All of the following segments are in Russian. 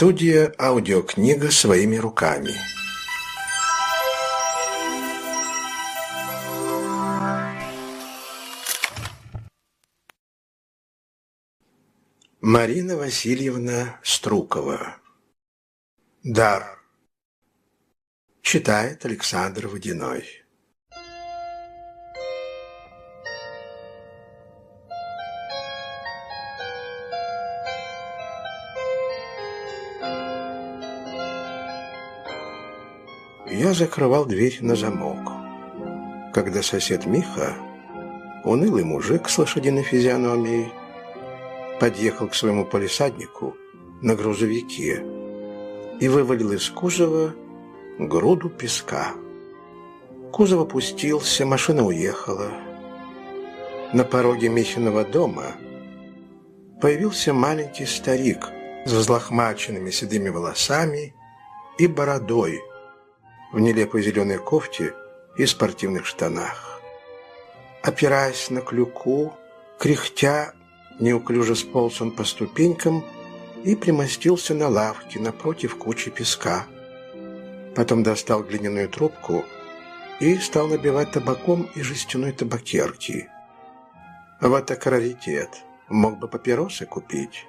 Студия «Аудиокнига своими руками». Марина Васильевна Струкова. Дар. Читает Александр Водяной Закрывал дверь на замок. Когда сосед Миха, унылый мужик с лошадиной физиономией, подъехал к своему полисаднику на грузовике и вывалил из кузова груду песка. Кузов опустился, машина уехала. На пороге Михиного дома появился маленький старик с взлохмаченными седыми волосами и бородой, в нелепой зеленой кофте и спортивных штанах. Опираясь на клюку, кряхтя, неуклюже сполз он по ступенькам и примостился на лавке напротив кучи песка. Потом достал глиняную трубку и стал набивать табаком из жестяной табакерки. Вот так раритет. Мог бы папиросы купить.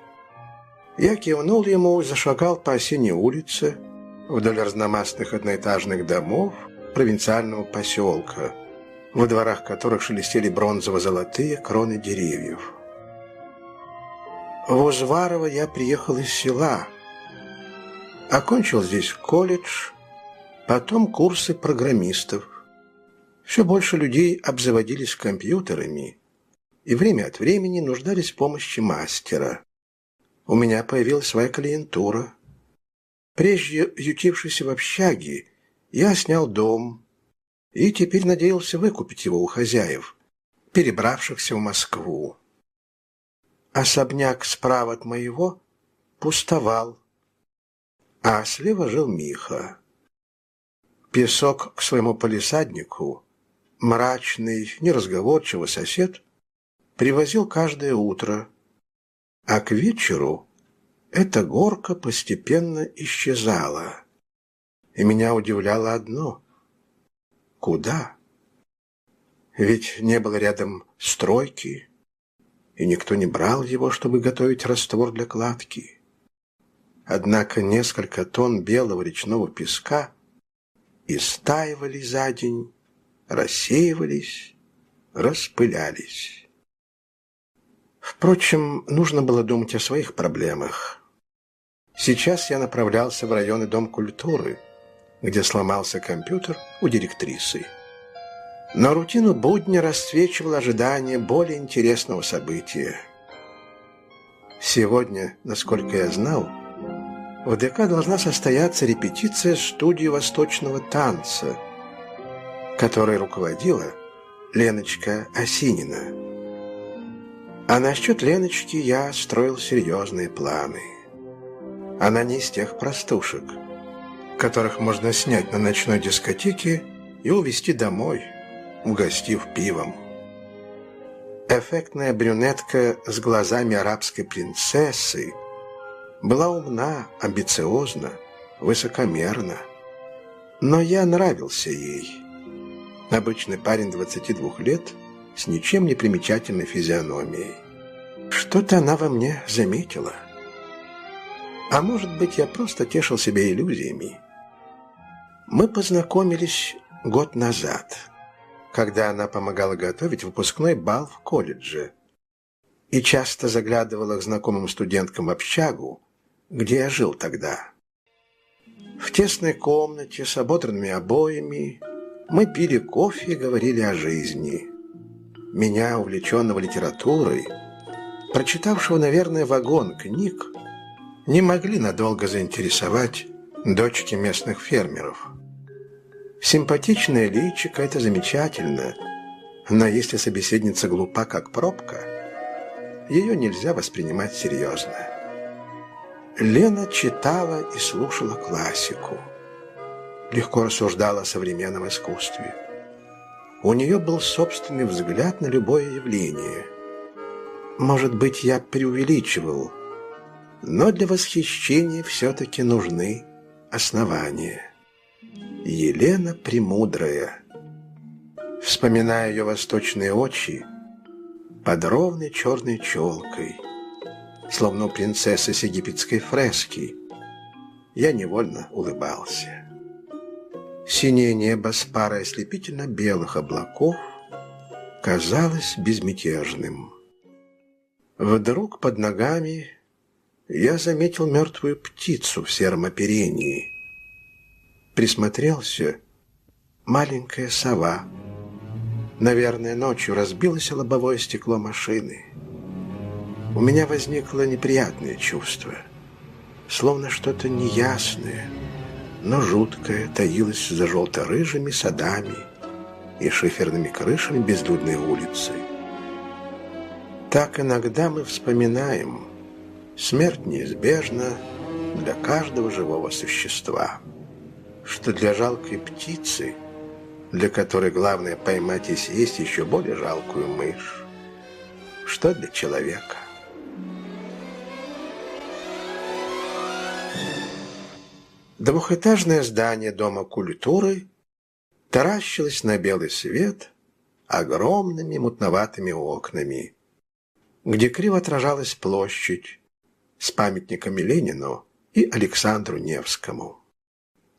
Я кивнул ему и зашагал по осенней улице, вдоль разномастных одноэтажных домов провинциального поселка, во дворах которых шелестели бронзово-золотые кроны деревьев. В Узварово я приехал из села, окончил здесь колледж, потом курсы программистов. Все больше людей обзаводились компьютерами и время от времени нуждались в помощи мастера. У меня появилась своя клиентура – Прежде ютившийся в общаге, я снял дом и теперь надеялся выкупить его у хозяев, перебравшихся в Москву. Особняк справа от моего пустовал, а слева жил Миха. Песок к своему полисаднику, мрачный, неразговорчивый сосед, привозил каждое утро, а к вечеру эта горка постепенно исчезала. И меня удивляло одно. Куда? Ведь не было рядом стройки, и никто не брал его, чтобы готовить раствор для кладки. Однако несколько тонн белого речного песка истаивали за день, рассеивались, распылялись. Впрочем, нужно было думать о своих проблемах – Сейчас я направлялся в районный дом культуры, где сломался компьютер у директрисы. Но рутину будня расцвечивало ожидание более интересного события. Сегодня, насколько я знал, в ДК должна состояться репетиция студии восточного танца, которой руководила Леночка Осинина. А насчет Леночки я строил серьезные планы. Она не из тех простушек, которых можно снять на ночной дискотеке и увезти домой, угостив пивом. Эффектная брюнетка с глазами арабской принцессы была умна, амбициозна, высокомерна. Но я нравился ей. Обычный парень 22 лет с ничем не примечательной физиономией. Что-то она во мне заметила – а может быть, я просто тешил себя иллюзиями. Мы познакомились год назад, когда она помогала готовить выпускной бал в колледже и часто заглядывала к знакомым студенткам в общагу, где я жил тогда. В тесной комнате с ободранными обоями мы пили кофе и говорили о жизни. Меня, увлеченного литературой, прочитавшего, наверное, вагон книг, не могли надолго заинтересовать дочки местных фермеров. Симпатичная личико – это замечательно, но если собеседница глупа, как пробка, ее нельзя воспринимать серьезно. Лена читала и слушала классику, легко рассуждала о современном искусстве. У нее был собственный взгляд на любое явление. Может быть, я преувеличивал – Но для восхищения все-таки нужны основания. Елена Премудрая. Вспоминая ее восточные очи, под ровной черной челкой, словно принцесса с египетской фрески, я невольно улыбался. Синее небо с парой ослепительно белых облаков казалось безмятежным. Вдруг под ногами я заметил мертвую птицу в сером оперении. Присмотрелся маленькая сова. Наверное, ночью разбилось лобовое стекло машины. У меня возникло неприятное чувство, словно что-то неясное, но жуткое таилось за желто-рыжими садами и шиферными крышами безлюдной улицы. Так иногда мы вспоминаем, смерть неизбежна для каждого живого существа, что для жалкой птицы, для которой главное поймать и съесть еще более жалкую мышь, что для человека – Двухэтажное здание Дома культуры таращилось на белый свет огромными мутноватыми окнами, где криво отражалась площадь с памятниками Ленину и Александру Невскому.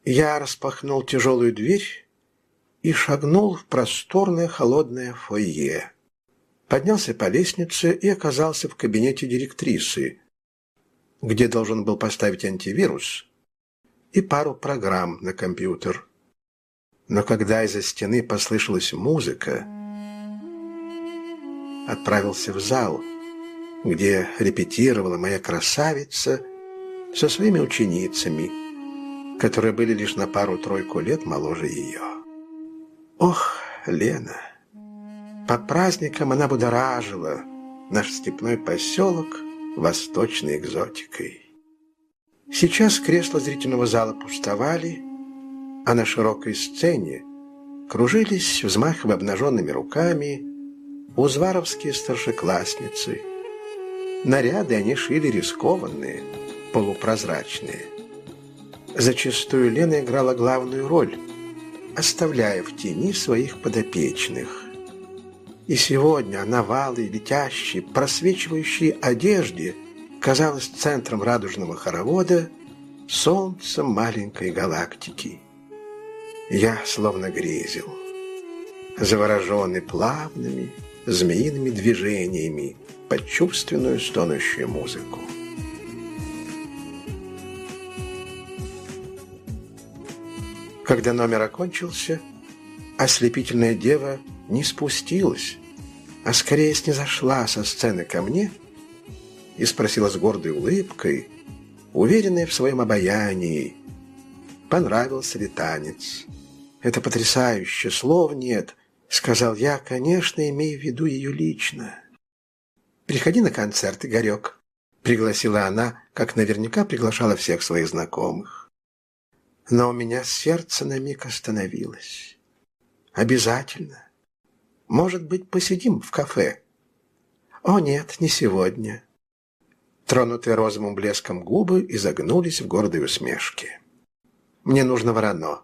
Я распахнул тяжелую дверь и шагнул в просторное холодное фойе. Поднялся по лестнице и оказался в кабинете директрисы, где должен был поставить антивирус – и пару программ на компьютер. Но когда из-за стены послышалась музыка, отправился в зал, где репетировала моя красавица со своими ученицами, которые были лишь на пару-тройку лет моложе ее. Ох, Лена! По праздникам она будоражила наш степной поселок восточной экзотикой. Сейчас кресла зрительного зала пустовали, а на широкой сцене кружились, взмахивая обнаженными руками, узваровские старшеклассницы. Наряды они шили рискованные, полупрозрачные. Зачастую Лена играла главную роль, оставляя в тени своих подопечных. И сегодня она валой, летящей, просвечивающей одежде – казалось центром радужного хоровода, солнцем маленькой галактики. Я словно грезил, завороженный плавными, змеиными движениями под чувственную стонущую музыку. Когда номер окончился, ослепительная дева не спустилась, а скорее снизошла со сцены ко мне и спросила с гордой улыбкой, уверенная в своем обаянии, понравился ли танец. «Это потрясающе, слов нет», — сказал я, конечно, имея в виду ее лично. «Приходи на концерт, Игорек», — пригласила она, как наверняка приглашала всех своих знакомых. Но у меня сердце на миг остановилось. «Обязательно. Может быть, посидим в кафе?» «О нет, не сегодня. Тронутые розовым блеском губы изогнулись в гордой усмешке. «Мне нужно ворано.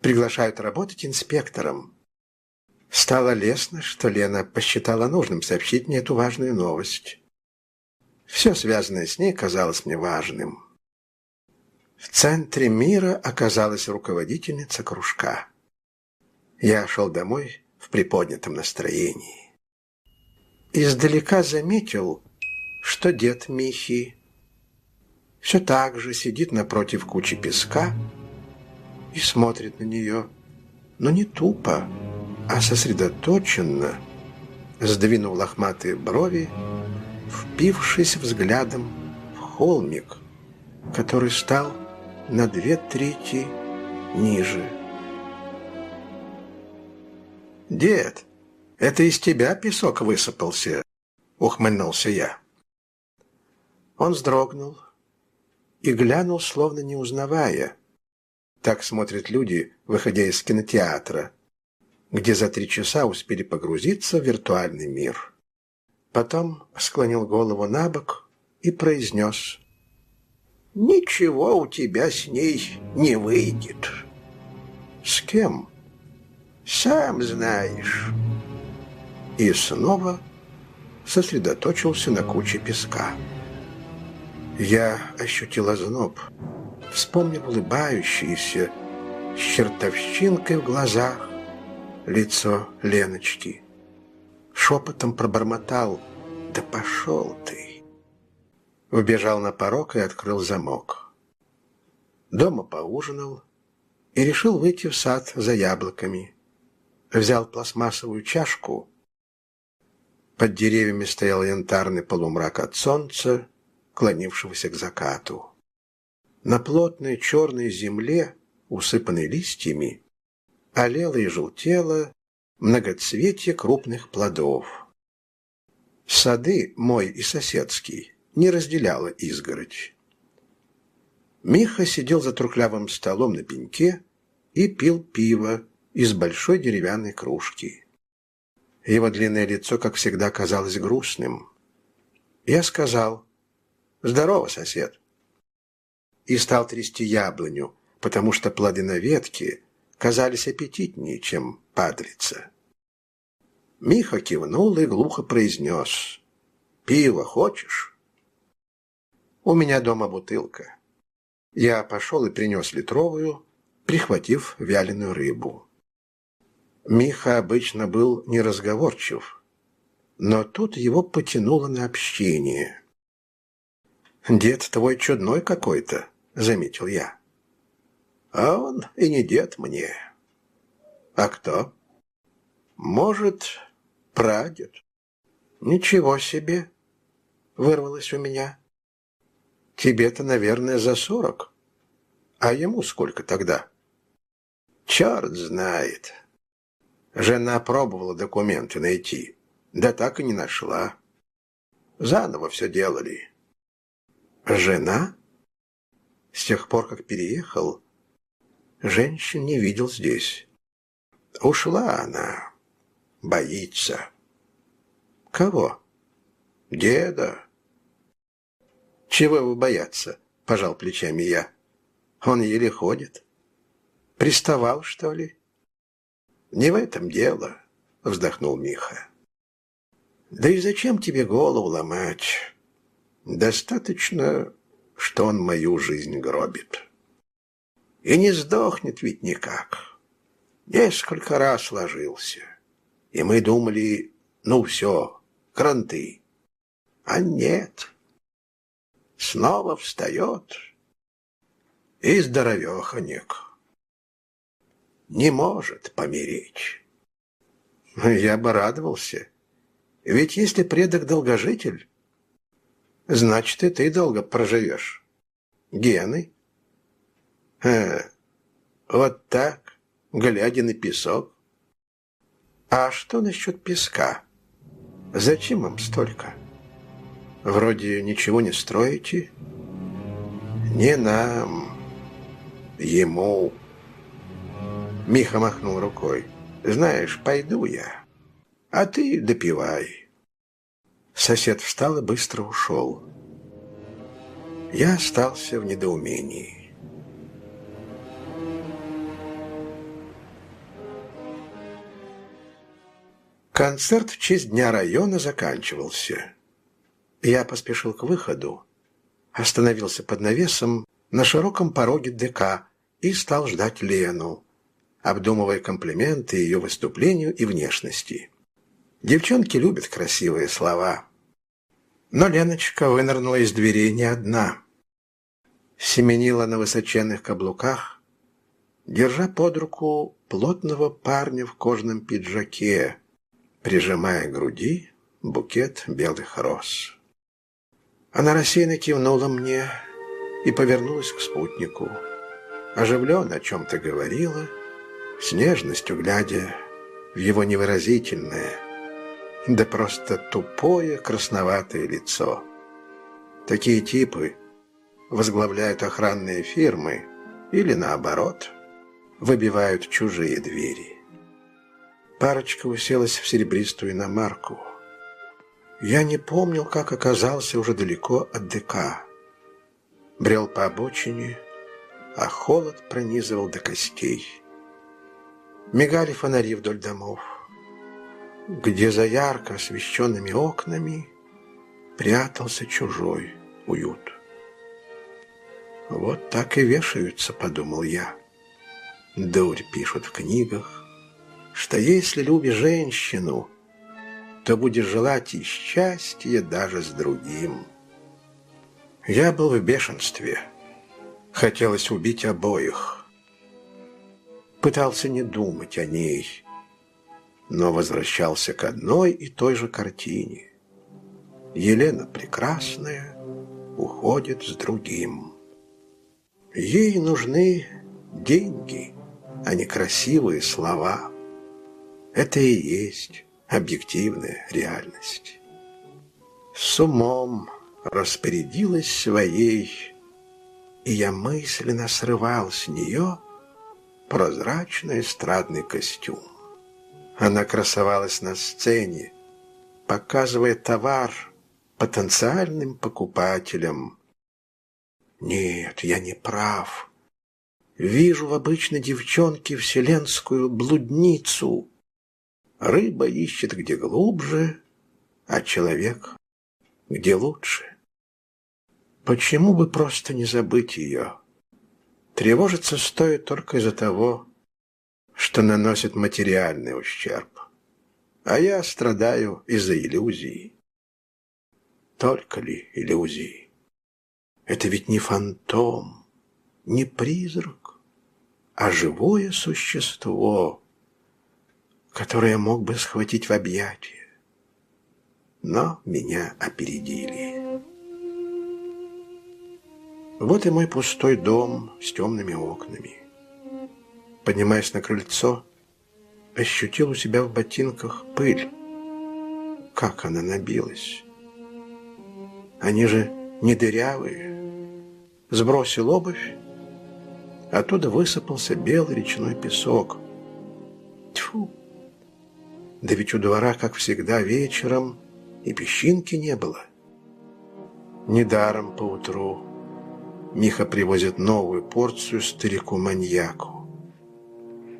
Приглашают работать инспектором». Стало лестно, что Лена посчитала нужным сообщить мне эту важную новость. Все связанное с ней казалось мне важным. В центре мира оказалась руководительница кружка. Я шел домой в приподнятом настроении. Издалека заметил, что дед Михи все так же сидит напротив кучи песка и смотрит на нее, но не тупо, а сосредоточенно, сдвинув лохматые брови, впившись взглядом в холмик, который стал на две трети ниже. «Дед, это из тебя песок высыпался?» — ухмыльнулся я. Он вздрогнул и глянул, словно не узнавая. Так смотрят люди, выходя из кинотеатра, где за три часа успели погрузиться в виртуальный мир. Потом склонил голову на бок и произнес ничего у тебя с ней не выйдет. С кем? Сам знаешь. И снова сосредоточился на куче песка. Я ощутил озноб, вспомнил улыбающееся, с чертовщинкой в глазах, лицо Леночки. Шепотом пробормотал «Да пошел ты!» Убежал на порог и открыл замок. Дома поужинал и решил выйти в сад за яблоками. Взял пластмассовую чашку. Под деревьями стоял янтарный полумрак от солнца, клонившегося к закату. На плотной черной земле, усыпанной листьями, олело и желтело многоцветие крупных плодов. Сады мой и соседский не разделяла изгородь. Миха сидел за трухлявым столом на пеньке и пил пиво из большой деревянной кружки. Его длинное лицо, как всегда, казалось грустным. Я сказал «Здорово, сосед!» и стал трясти яблоню, потому что плоды на ветке казались аппетитнее, чем падрица. Миха кивнул и глухо произнес «Пиво хочешь?» «У меня дома бутылка». Я пошел и принес литровую, прихватив вяленую рыбу. Миха обычно был неразговорчив, но тут его потянуло на общение. «Дед твой чудной какой-то», — заметил я. «А он и не дед мне». «А кто?» «Может, прадед». «Ничего себе!» — вырвалось у меня. «Тебе-то, наверное, за сорок. А ему сколько тогда?» «Черт знает». Жена пробовала документы найти, да так и не нашла. Заново все делали. Жена? С тех пор, как переехал, женщин не видел здесь. Ушла она. Боится. Кого? Деда. Чего его бояться? Пожал плечами я. Он еле ходит. Приставал, что ли? Не в этом дело, вздохнул Миха. Да и зачем тебе голову ломать? Достаточно, что он мою жизнь гробит. И не сдохнет ведь никак. Несколько раз ложился. И мы думали, ну все, кранты. А нет. Снова встает. И здоровеханек. Не может помереть. Я бы радовался. Ведь если предок долгожитель, значит, и ты долго проживешь. Гены. Э, вот так, глядя на песок. А что насчет песка? Зачем вам столько? Вроде ничего не строите. Не нам, ему. Миха махнул рукой. Знаешь, пойду я, а ты допивай. Сосед встал и быстро ушел. Я остался в недоумении. Концерт в честь Дня района заканчивался. Я поспешил к выходу, остановился под навесом на широком пороге ДК и стал ждать Лену, обдумывая комплименты ее выступлению и внешности. Девчонки любят красивые слова. Но Леночка вынырнула из дверей не одна. Семенила на высоченных каблуках, держа под руку плотного парня в кожаном пиджаке, прижимая к груди букет белых роз. Она рассеянно кивнула мне и повернулась к спутнику. Оживленно о чем-то говорила, с нежностью глядя в его невыразительное, да просто тупое красноватое лицо. Такие типы возглавляют охранные фирмы или, наоборот, выбивают чужие двери. Парочка уселась в серебристую иномарку. Я не помнил, как оказался уже далеко от ДК. Брел по обочине, а холод пронизывал до костей. Мигали фонари вдоль домов, где за ярко освещенными окнами прятался чужой уют. «Вот так и вешаются», — подумал я. Дурь пишут в книгах, что если любишь женщину, то будешь желать и счастья даже с другим. Я был в бешенстве. Хотелось убить обоих. Пытался не думать о ней, но возвращался к одной и той же картине. Елена прекрасная уходит с другим. Ей нужны деньги, а не красивые слова. Это и есть объективная реальность. С умом распорядилась своей, и я мысленно срывал с нее прозрачный эстрадный костюм. Она красовалась на сцене, показывая товар потенциальным покупателям. Нет, я не прав. Вижу в обычной девчонке вселенскую блудницу. Рыба ищет где глубже, а человек где лучше. Почему бы просто не забыть ее? Тревожиться стоит только из-за того, что наносит материальный ущерб. А я страдаю из-за иллюзий. Только ли иллюзии? Это ведь не фантом, не призрак, а живое существо, которое мог бы схватить в объятия. Но меня опередили. Вот и мой пустой дом с темными окнами. Поднимаясь на крыльцо, ощутил у себя в ботинках пыль. Как она набилась! Они же не дырявые. Сбросил обувь, оттуда высыпался белый речной песок. Тьфу! Да ведь у двора, как всегда, вечером и песчинки не было. Недаром поутру Миха привозит новую порцию старику-маньяку.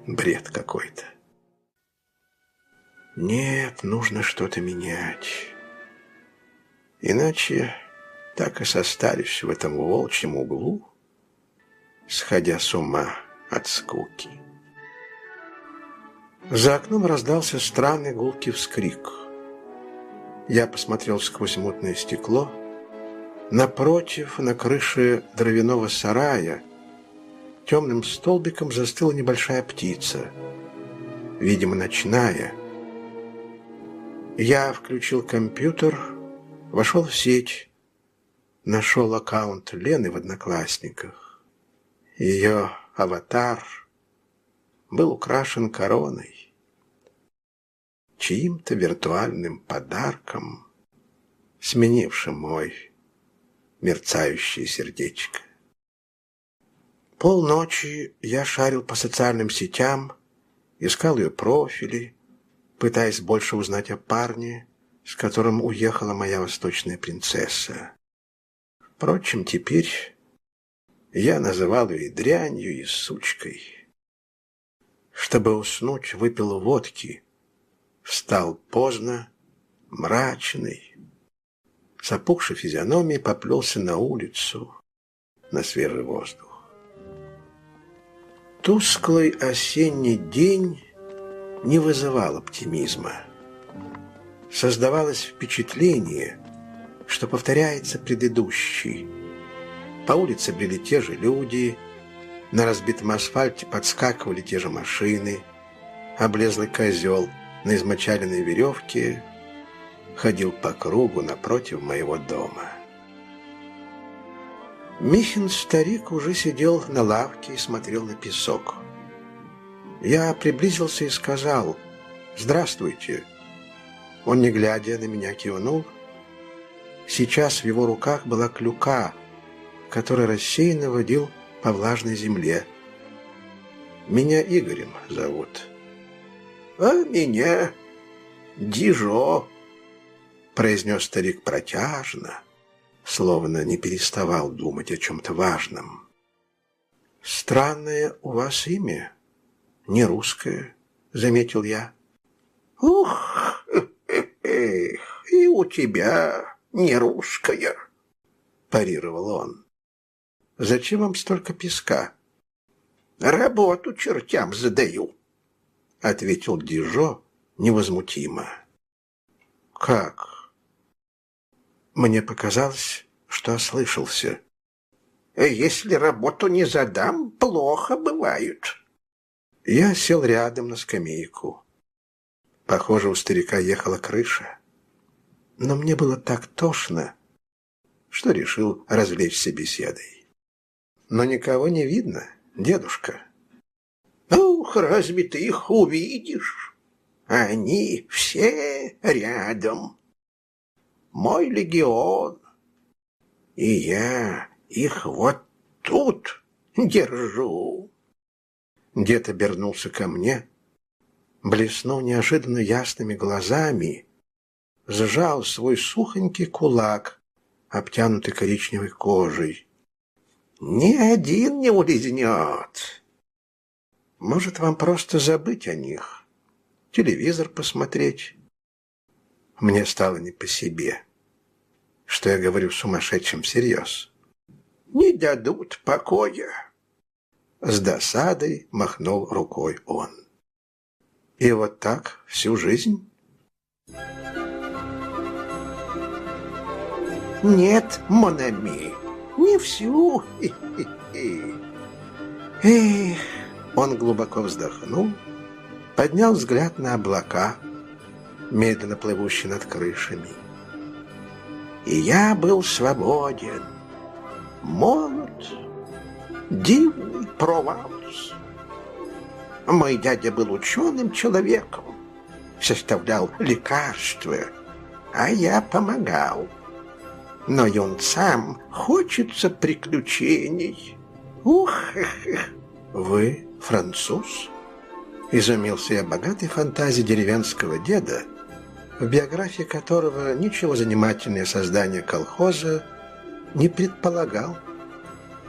Бред какой-то. Нет, нужно что-то менять. Иначе так и состарюсь в этом волчьем углу, сходя с ума от скуки. За окном раздался странный гулкий вскрик. Я посмотрел сквозь мутное стекло — Напротив, на крыше дровяного сарая, темным столбиком застыла небольшая птица, видимо, ночная. Я включил компьютер, вошел в сеть, нашел аккаунт Лены в Одноклассниках. Ее аватар был украшен короной, чьим-то виртуальным подарком, сменившим мой мерцающее сердечко. Полночи я шарил по социальным сетям, искал ее профили, пытаясь больше узнать о парне, с которым уехала моя восточная принцесса. Впрочем, теперь я называл ее и дрянью, и сучкой. Чтобы уснуть, выпил водки, встал поздно, мрачный, с опухшей физиономией поплелся на улицу, на свежий воздух. Тусклый осенний день не вызывал оптимизма. Создавалось впечатление, что повторяется предыдущий. По улице брели те же люди, на разбитом асфальте подскакивали те же машины, облезлый козел на измочаленной веревке ходил по кругу напротив моего дома. Михин старик уже сидел на лавке и смотрел на песок. Я приблизился и сказал «Здравствуйте». Он, не глядя на меня, кивнул. Сейчас в его руках была клюка, который рассеянно водил по влажной земле. «Меня Игорем зовут». «А меня Дижо», произнес старик протяжно, словно не переставал думать о чем-то важном. «Странное у вас имя, не русское», — заметил я. «Ух, и у тебя не русское», — парировал он. «Зачем вам столько песка?» «Работу чертям задаю», — ответил Дижо невозмутимо. «Как?» Мне показалось, что ослышался. «Если работу не задам, плохо бывает». Я сел рядом на скамейку. Похоже, у старика ехала крыша. Но мне было так тошно, что решил развлечься беседой. Но никого не видно, дедушка. «Ух, разве ты их увидишь? Они все рядом. Мой легион. И я их вот тут держу». Дед обернулся ко мне, блеснул неожиданно ясными глазами, сжал свой сухонький кулак, обтянутый коричневой кожей. «Ни один не улизнет!» «Может, вам просто забыть о них, телевизор посмотреть?» Мне стало не по себе, что я говорю сумасшедшим всерьез. «Не дадут покоя!» С досадой махнул рукой он. И вот так всю жизнь? Нет, Монами, не всю. Эх, он глубоко вздохнул, поднял взгляд на облака, медленно плывущие над крышами. И я был свободен, молод, дивный Прованс. Мой дядя был ученым человеком, составлял лекарства, а я помогал. Но юнцам хочется приключений. Ух! Вы француз? Изумился я богатой фантазии деревенского деда, в биографии которого ничего занимательное создание колхоза не предполагал.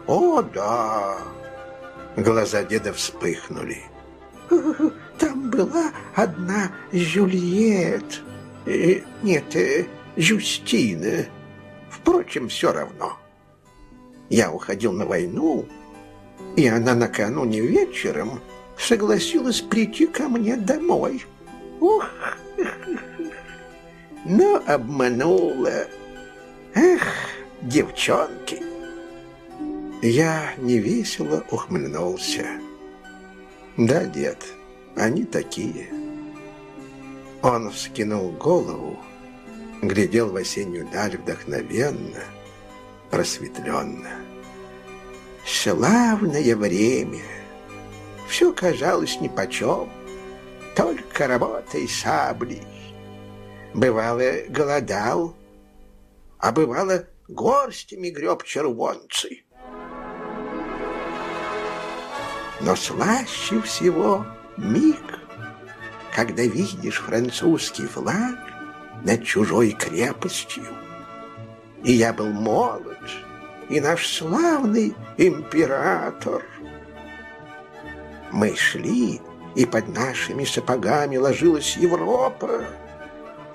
«О, да!» Глаза деда вспыхнули. Там была одна Жюльет. Э, нет, э, Жюстина. Впрочем, все равно. Я уходил на войну, и она накануне вечером согласилась прийти ко мне домой. Ух! Но обманула. Эх, девчонки! Я невесело ухмыльнулся. Да, дед, они такие. Он вскинул голову, глядел в осеннюю даль вдохновенно, просветленно. Славное время. Все казалось нипочем, только работой саблей. Бывало, голодал, а бывало, горстями греб червонцы. Но слаще всего миг, когда видишь французский флаг над чужой крепостью. И я был молод, и наш славный император. Мы шли, и под нашими сапогами ложилась Европа,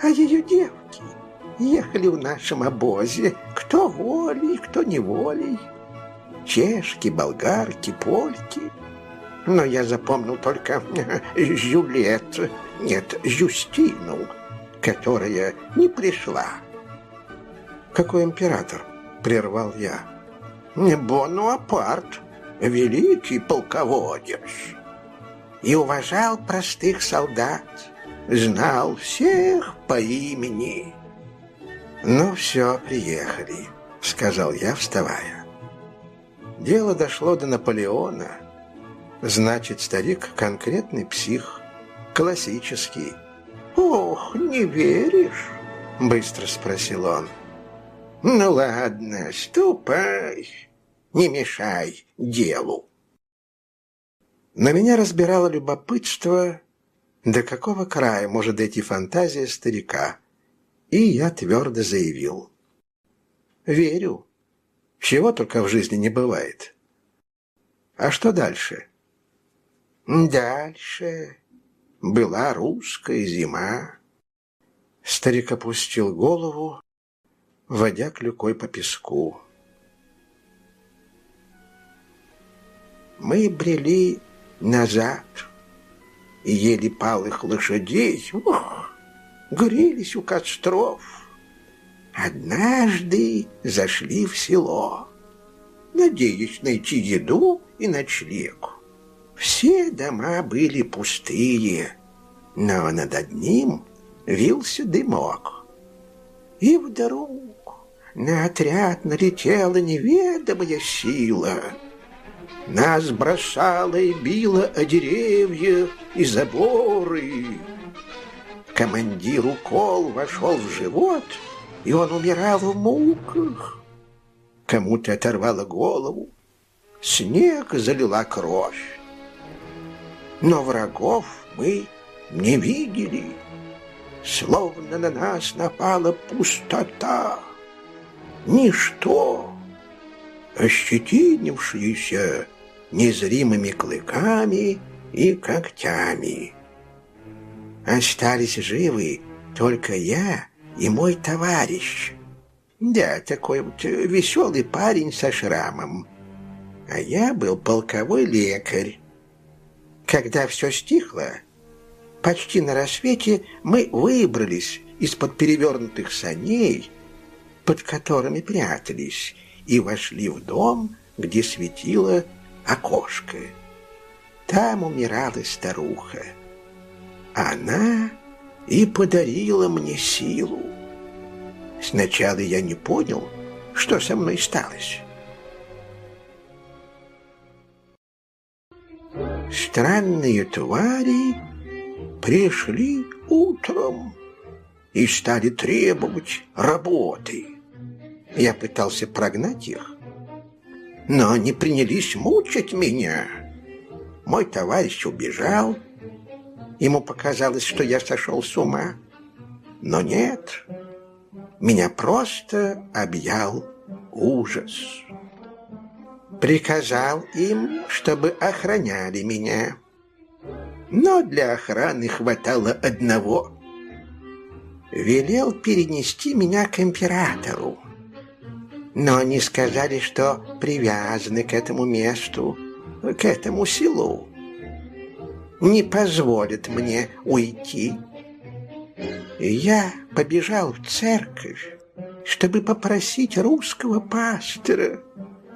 а ее девки ехали в нашем обозе, кто волей, кто неволей. Чешки, болгарки, польки — но я запомнил только Жюлет, нет, Жюстину, которая не пришла. Какой император? Прервал я. Бонуапарт, великий полководец. И уважал простых солдат, знал всех по имени. «Ну все, приехали», — сказал я, вставая. Дело дошло до Наполеона, Значит, старик конкретный псих, классический. «Ох, не веришь?» — быстро спросил он. «Ну ладно, ступай, не мешай делу». На меня разбирало любопытство, до какого края может дойти фантазия старика, и я твердо заявил. верю. Чего только в жизни не бывает. А что дальше? Дальше была русская зима. Старик опустил голову, водя клюкой по песку. Мы брели назад и ели палых лошадей. Ох, грелись у костров. Однажды зашли в село, надеясь найти еду и ночлег. Все дома были пустые, но над одним вился дымок. И вдруг на отряд налетела неведомая сила. Нас бросало и било о деревья и заборы. Командир укол вошел в живот, и он умирал в муках. Кому-то оторвало голову, снег залила кровь. Но врагов мы не видели, словно на нас напала пустота, ничто, ощетинившееся незримыми клыками и когтями. Остались живы только я и мой товарищ. Да, такой вот веселый парень со шрамом. А я был полковой лекарь. Когда все стихло, почти на рассвете мы выбрались из-под перевернутых саней, под которыми прятались, и вошли в дом, где светило окошко. Там умирала старуха. Она и подарила мне силу. Сначала я не понял, что со мной сталось. Странные твари пришли утром и стали требовать работы. Я пытался прогнать их, но они принялись мучить меня. Мой товарищ убежал. Ему показалось, что я сошел с ума. Но нет, меня просто объял ужас. Приказал им, чтобы охраняли меня. Но для охраны хватало одного. Велел перенести меня к императору но они сказали, что привязаны к этому месту, к этому селу. Не позволят мне уйти. Я побежал в церковь, чтобы попросить русского пастора,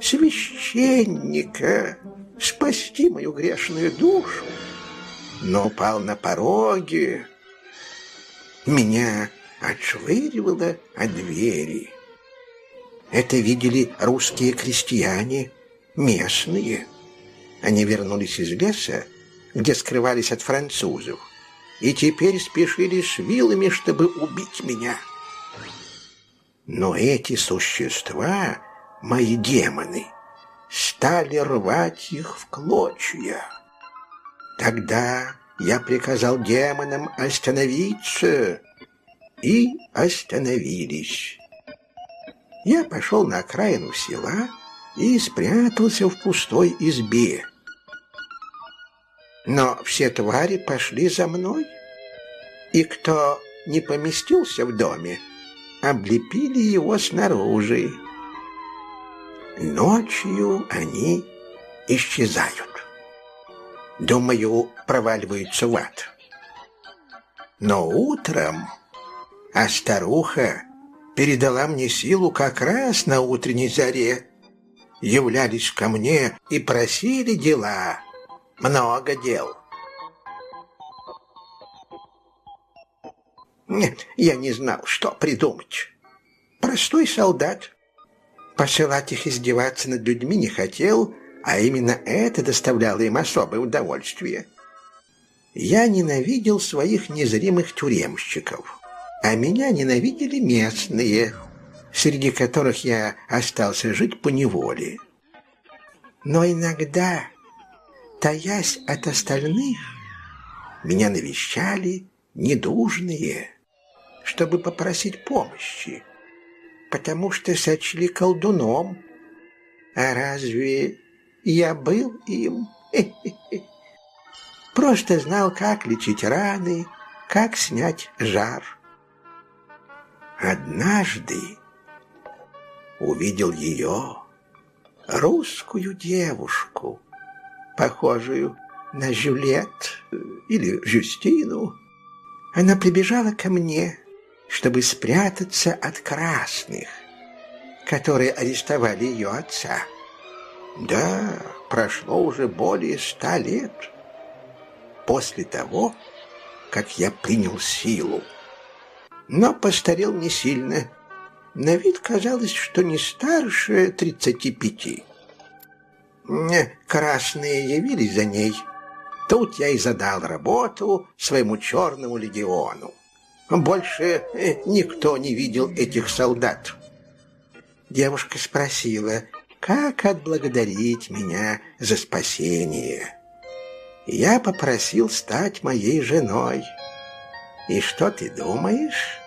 священника, спасти мою грешную душу, но упал на пороге. Меня отшвыривало от двери. Это видели русские крестьяне, местные. Они вернулись из леса, где скрывались от французов, и теперь спешили с вилами, чтобы убить меня. Но эти существа, мои демоны, стали рвать их в клочья. Тогда я приказал демонам остановиться, и остановились я пошел на окраину села и спрятался в пустой избе. Но все твари пошли за мной, и кто не поместился в доме, облепили его снаружи. Ночью они исчезают. Думаю, проваливаются в ад. Но утром, а старуха передала мне силу как раз на утренней заре. Являлись ко мне и просили дела. Много дел. Нет, я не знал, что придумать. Простой солдат. Посылать их издеваться над людьми не хотел, а именно это доставляло им особое удовольствие. Я ненавидел своих незримых тюремщиков а меня ненавидели местные, среди которых я остался жить по неволе. Но иногда, таясь от остальных, меня навещали недужные, чтобы попросить помощи. потому что сочли колдуном. А разве я был им? Просто знал, как лечить раны, как снять жар. Однажды увидел ее, русскую девушку, похожую на Жюлет или Жюстину. Она прибежала ко мне, чтобы спрятаться от красных, которые арестовали ее отца. Да, прошло уже более ста лет после того, как я принял силу. Но постарел не сильно. На вид казалось, что не старше тридцати пяти. Красные явились за ней. Тут я и задал работу своему черному легиону. Больше э, никто не видел этих солдат. Девушка спросила, как отблагодарить меня за спасение. Я попросил стать моей женой. И что ты думаешь?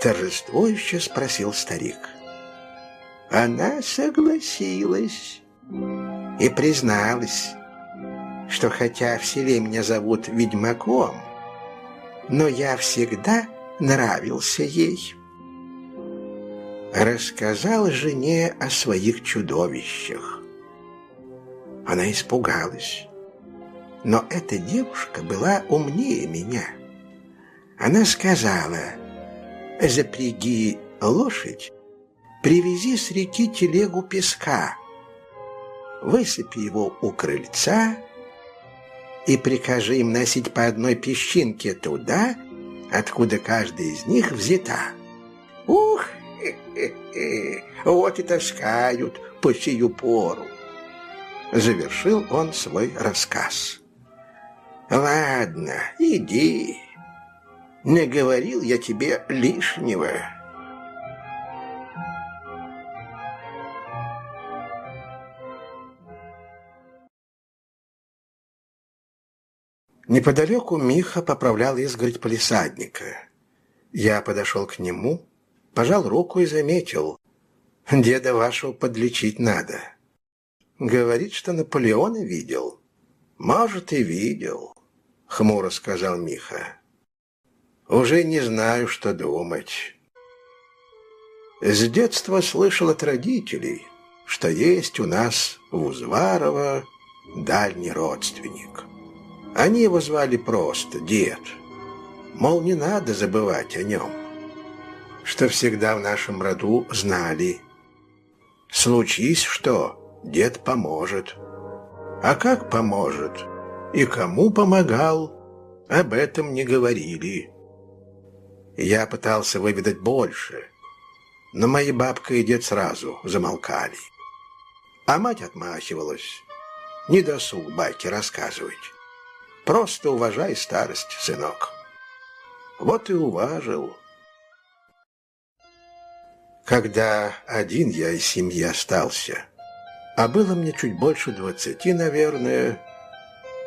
Торжествующе спросил старик. Она согласилась и призналась, что хотя в селе меня зовут ведьмаком, но я всегда нравился ей. Рассказал жене о своих чудовищах. Она испугалась. Но эта девушка была умнее меня. Она сказала, запряги лошадь, привези с реки телегу песка, высыпи его у крыльца и прикажи им носить по одной песчинке туда, откуда каждая из них взята. Ух, хе -хе -хе, вот и таскают по сию пору. Завершил он свой рассказ. Ладно, иди. Не говорил я тебе лишнего. Неподалеку Миха поправлял изгородь полисадника. Я подошел к нему, пожал руку и заметил. Деда вашего подлечить надо. Говорит, что Наполеона видел. Может, и видел, хмуро сказал Миха. Уже не знаю, что думать. С детства слышал от родителей, что есть у нас в Узварово дальний родственник. Они его звали просто дед. Мол, не надо забывать о нем. Что всегда в нашем роду знали. Случись что, дед поможет. А как поможет и кому помогал, об этом не говорили. Я пытался выведать больше, но мои бабка и дед сразу замолкали. А мать отмахивалась. Не досуг байки рассказывать. Просто уважай старость, сынок. Вот и уважил. Когда один я из семьи остался, а было мне чуть больше двадцати, наверное,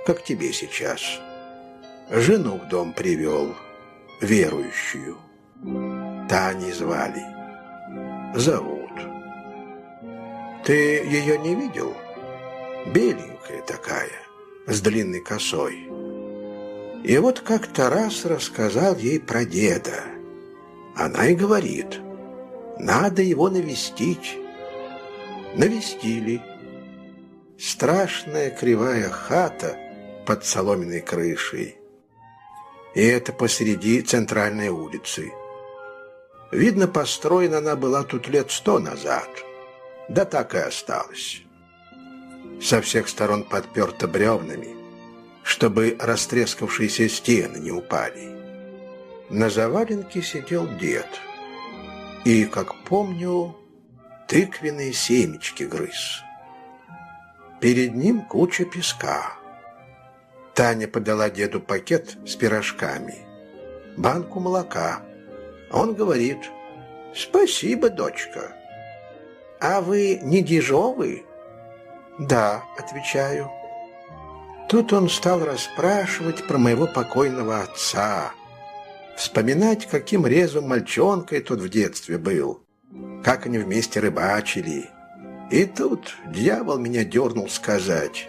как тебе сейчас. Жену в дом привел, верующую. Тани звали. Зовут. Ты ее не видел? Беленькая такая с длинной косой. И вот как-то раз рассказал ей про деда. Она и говорит, надо его навестить. Навестили. Страшная кривая хата под соломенной крышей. И это посреди центральной улицы. Видно, построена она была тут лет сто назад. Да так и осталась со всех сторон подперта бревнами, чтобы растрескавшиеся стены не упали. На заваленке сидел дед и, как помню, тыквенные семечки грыз. Перед ним куча песка. Таня подала деду пакет с пирожками, банку молока. Он говорит, «Спасибо, дочка. А вы не дежовый?» «Да», — отвечаю. Тут он стал расспрашивать про моего покойного отца, вспоминать, каким резвым мальчонкой тот в детстве был. как они вместе рыбачили. И тут дьявол меня дернул сказать,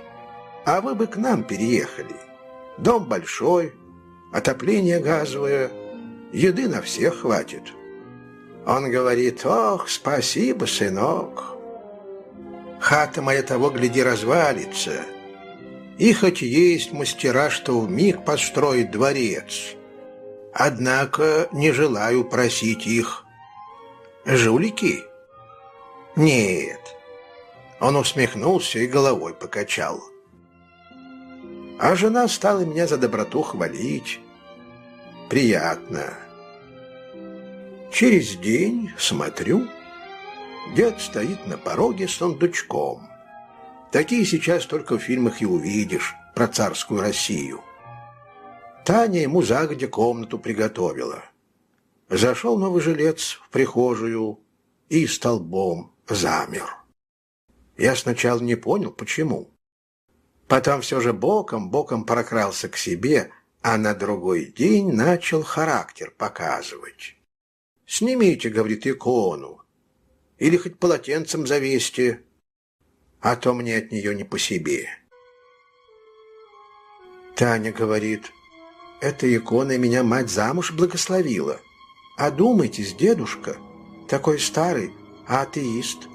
«А вы бы к нам переехали. Дом большой, отопление газовое, еды на всех хватит». Он говорит, «Ох, спасибо, сынок. Хата моя того, гляди, развалится. И хоть есть мастера, что в миг построить дворец, однако не желаю просить их. Жулики? Нет». Он усмехнулся и головой покачал. А жена стала меня за доброту хвалить. Приятно. Через день смотрю, дед стоит на пороге с сундучком. Такие сейчас только в фильмах и увидишь про царскую Россию. Таня ему загодя комнату приготовила. Зашел новый жилец в прихожую и столбом замер. Я сначала не понял, почему. Потом все же боком-боком прокрался к себе, а на другой день начал характер показывать. Снимите, говорит, икону. Или хоть полотенцем завесьте, а то мне от нее не по себе. Таня говорит, эта икона меня мать замуж благословила. А думайтесь, дедушка, такой старый, атеист.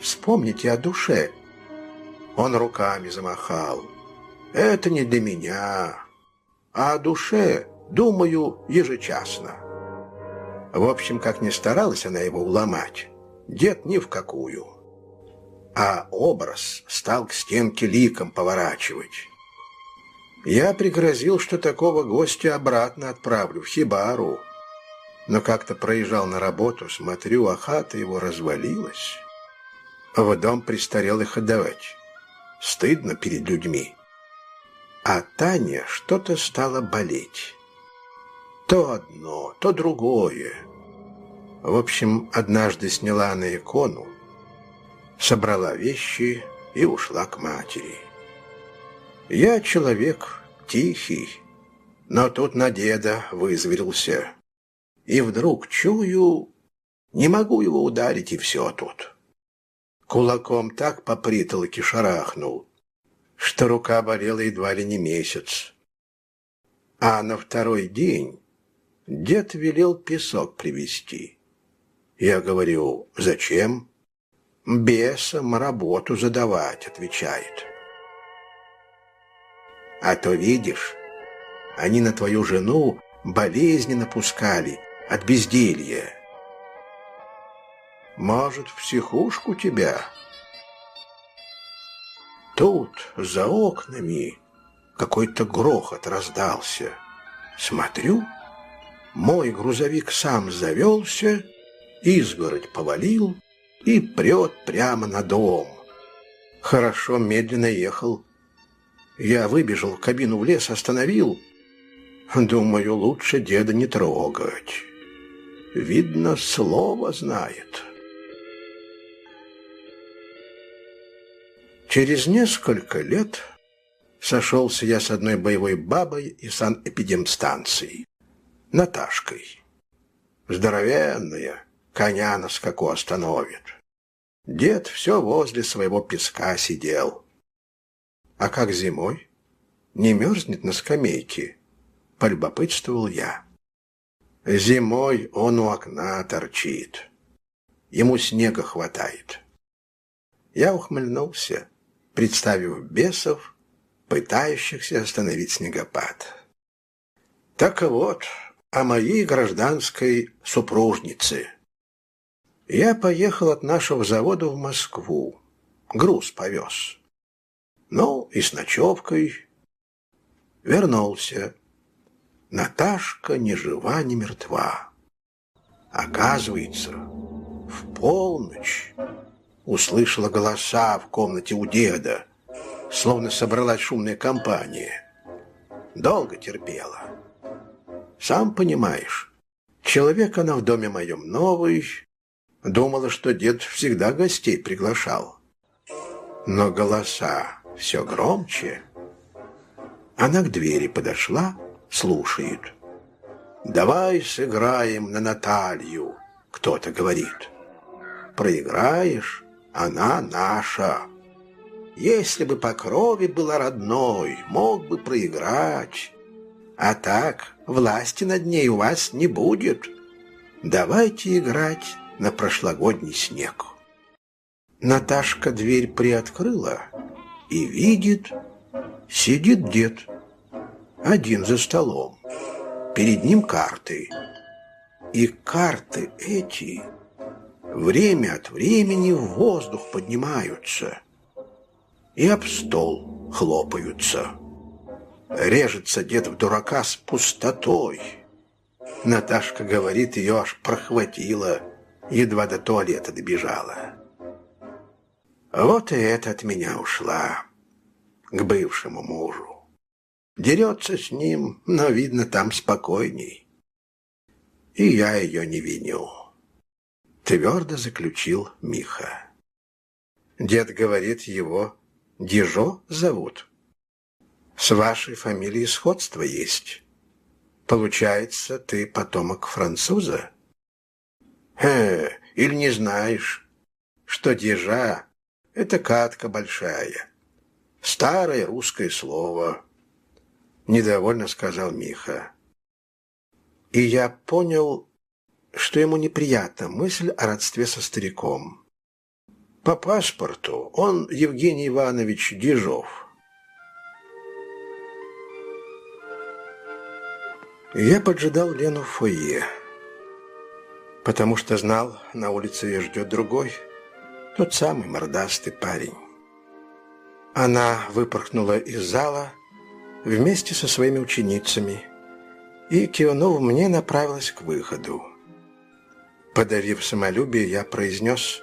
Вспомните о душе. Он руками замахал. Это не для меня, а о душе думаю ежечасно. В общем, как ни старалась она его уломать, дед ни в какую. А образ стал к стенке ликом поворачивать. Я пригрозил, что такого гостя обратно отправлю в Хибару. Но как-то проезжал на работу, смотрю, а хата его развалилась. В дом престарелых отдавать. Стыдно перед людьми. А Таня что-то стало болеть. То одно, то другое. В общем, однажды сняла на икону, собрала вещи и ушла к матери. Я человек тихий, но тут на деда вызверился. И вдруг чую, не могу его ударить, и все тут. Кулаком так по притолоке шарахнул, что рука болела едва ли не месяц. А на второй день Дед велел песок привезти. Я говорю, зачем? Бесам работу задавать, отвечает. А то видишь, они на твою жену болезни напускали от безделья. Может, в психушку тебя? Тут, за окнами, какой-то грохот раздался. Смотрю — мой грузовик сам завелся, изгородь повалил и прет прямо на дом. Хорошо медленно ехал. Я выбежал кабину в лес, остановил. Думаю, лучше деда не трогать. Видно, слово знает. Через несколько лет сошелся я с одной боевой бабой из санэпидемстанции. Наташкой. Здоровенная, коня на скаку остановит. Дед все возле своего песка сидел. А как зимой? Не мерзнет на скамейке? Полюбопытствовал я. Зимой он у окна торчит. Ему снега хватает. Я ухмыльнулся, представив бесов, пытающихся остановить снегопад. Так вот, о моей гражданской супружнице. Я поехал от нашего завода в Москву. Груз повез. Ну, и с ночевкой. Вернулся. Наташка ни жива, ни мертва. Оказывается, в полночь услышала голоса в комнате у деда, словно собралась шумная компания. Долго терпела. Сам понимаешь, человек она в доме моем новый, думала, что дед всегда гостей приглашал. Но голоса все громче. Она к двери подошла, слушает. «Давай сыграем на Наталью», — кто-то говорит. проиграешь, она наша. Если бы по крови была родной, мог бы проиграть. А так власти над ней у вас не будет. Давайте играть на прошлогодний снег. Наташка дверь приоткрыла и видит, сидит дед, один за столом. Перед ним карты. И карты эти время от времени в воздух поднимаются и об стол хлопаются. Режется дед в дурака с пустотой. Наташка говорит, ее аж прохватило, едва до туалета добежала. Вот и это от меня ушла к бывшему мужу. Дерется с ним, но, видно, там спокойней. И я ее не виню. Твердо заключил Миха. Дед говорит, его Дижо зовут. С вашей фамилией сходство есть. Получается, ты потомок француза? Э, или не знаешь, что Дижа — это катка большая. Старое русское слово. Недовольно сказал Миха. И я понял, что ему неприятна мысль о родстве со стариком. По паспорту он Евгений Иванович Дежов. Я поджидал Лену в фойе, потому что знал, на улице ее ждет другой, тот самый мордастый парень. Она выпорхнула из зала вместе со своими ученицами и, кивнув мне, направилась к выходу. Подавив самолюбие, я произнес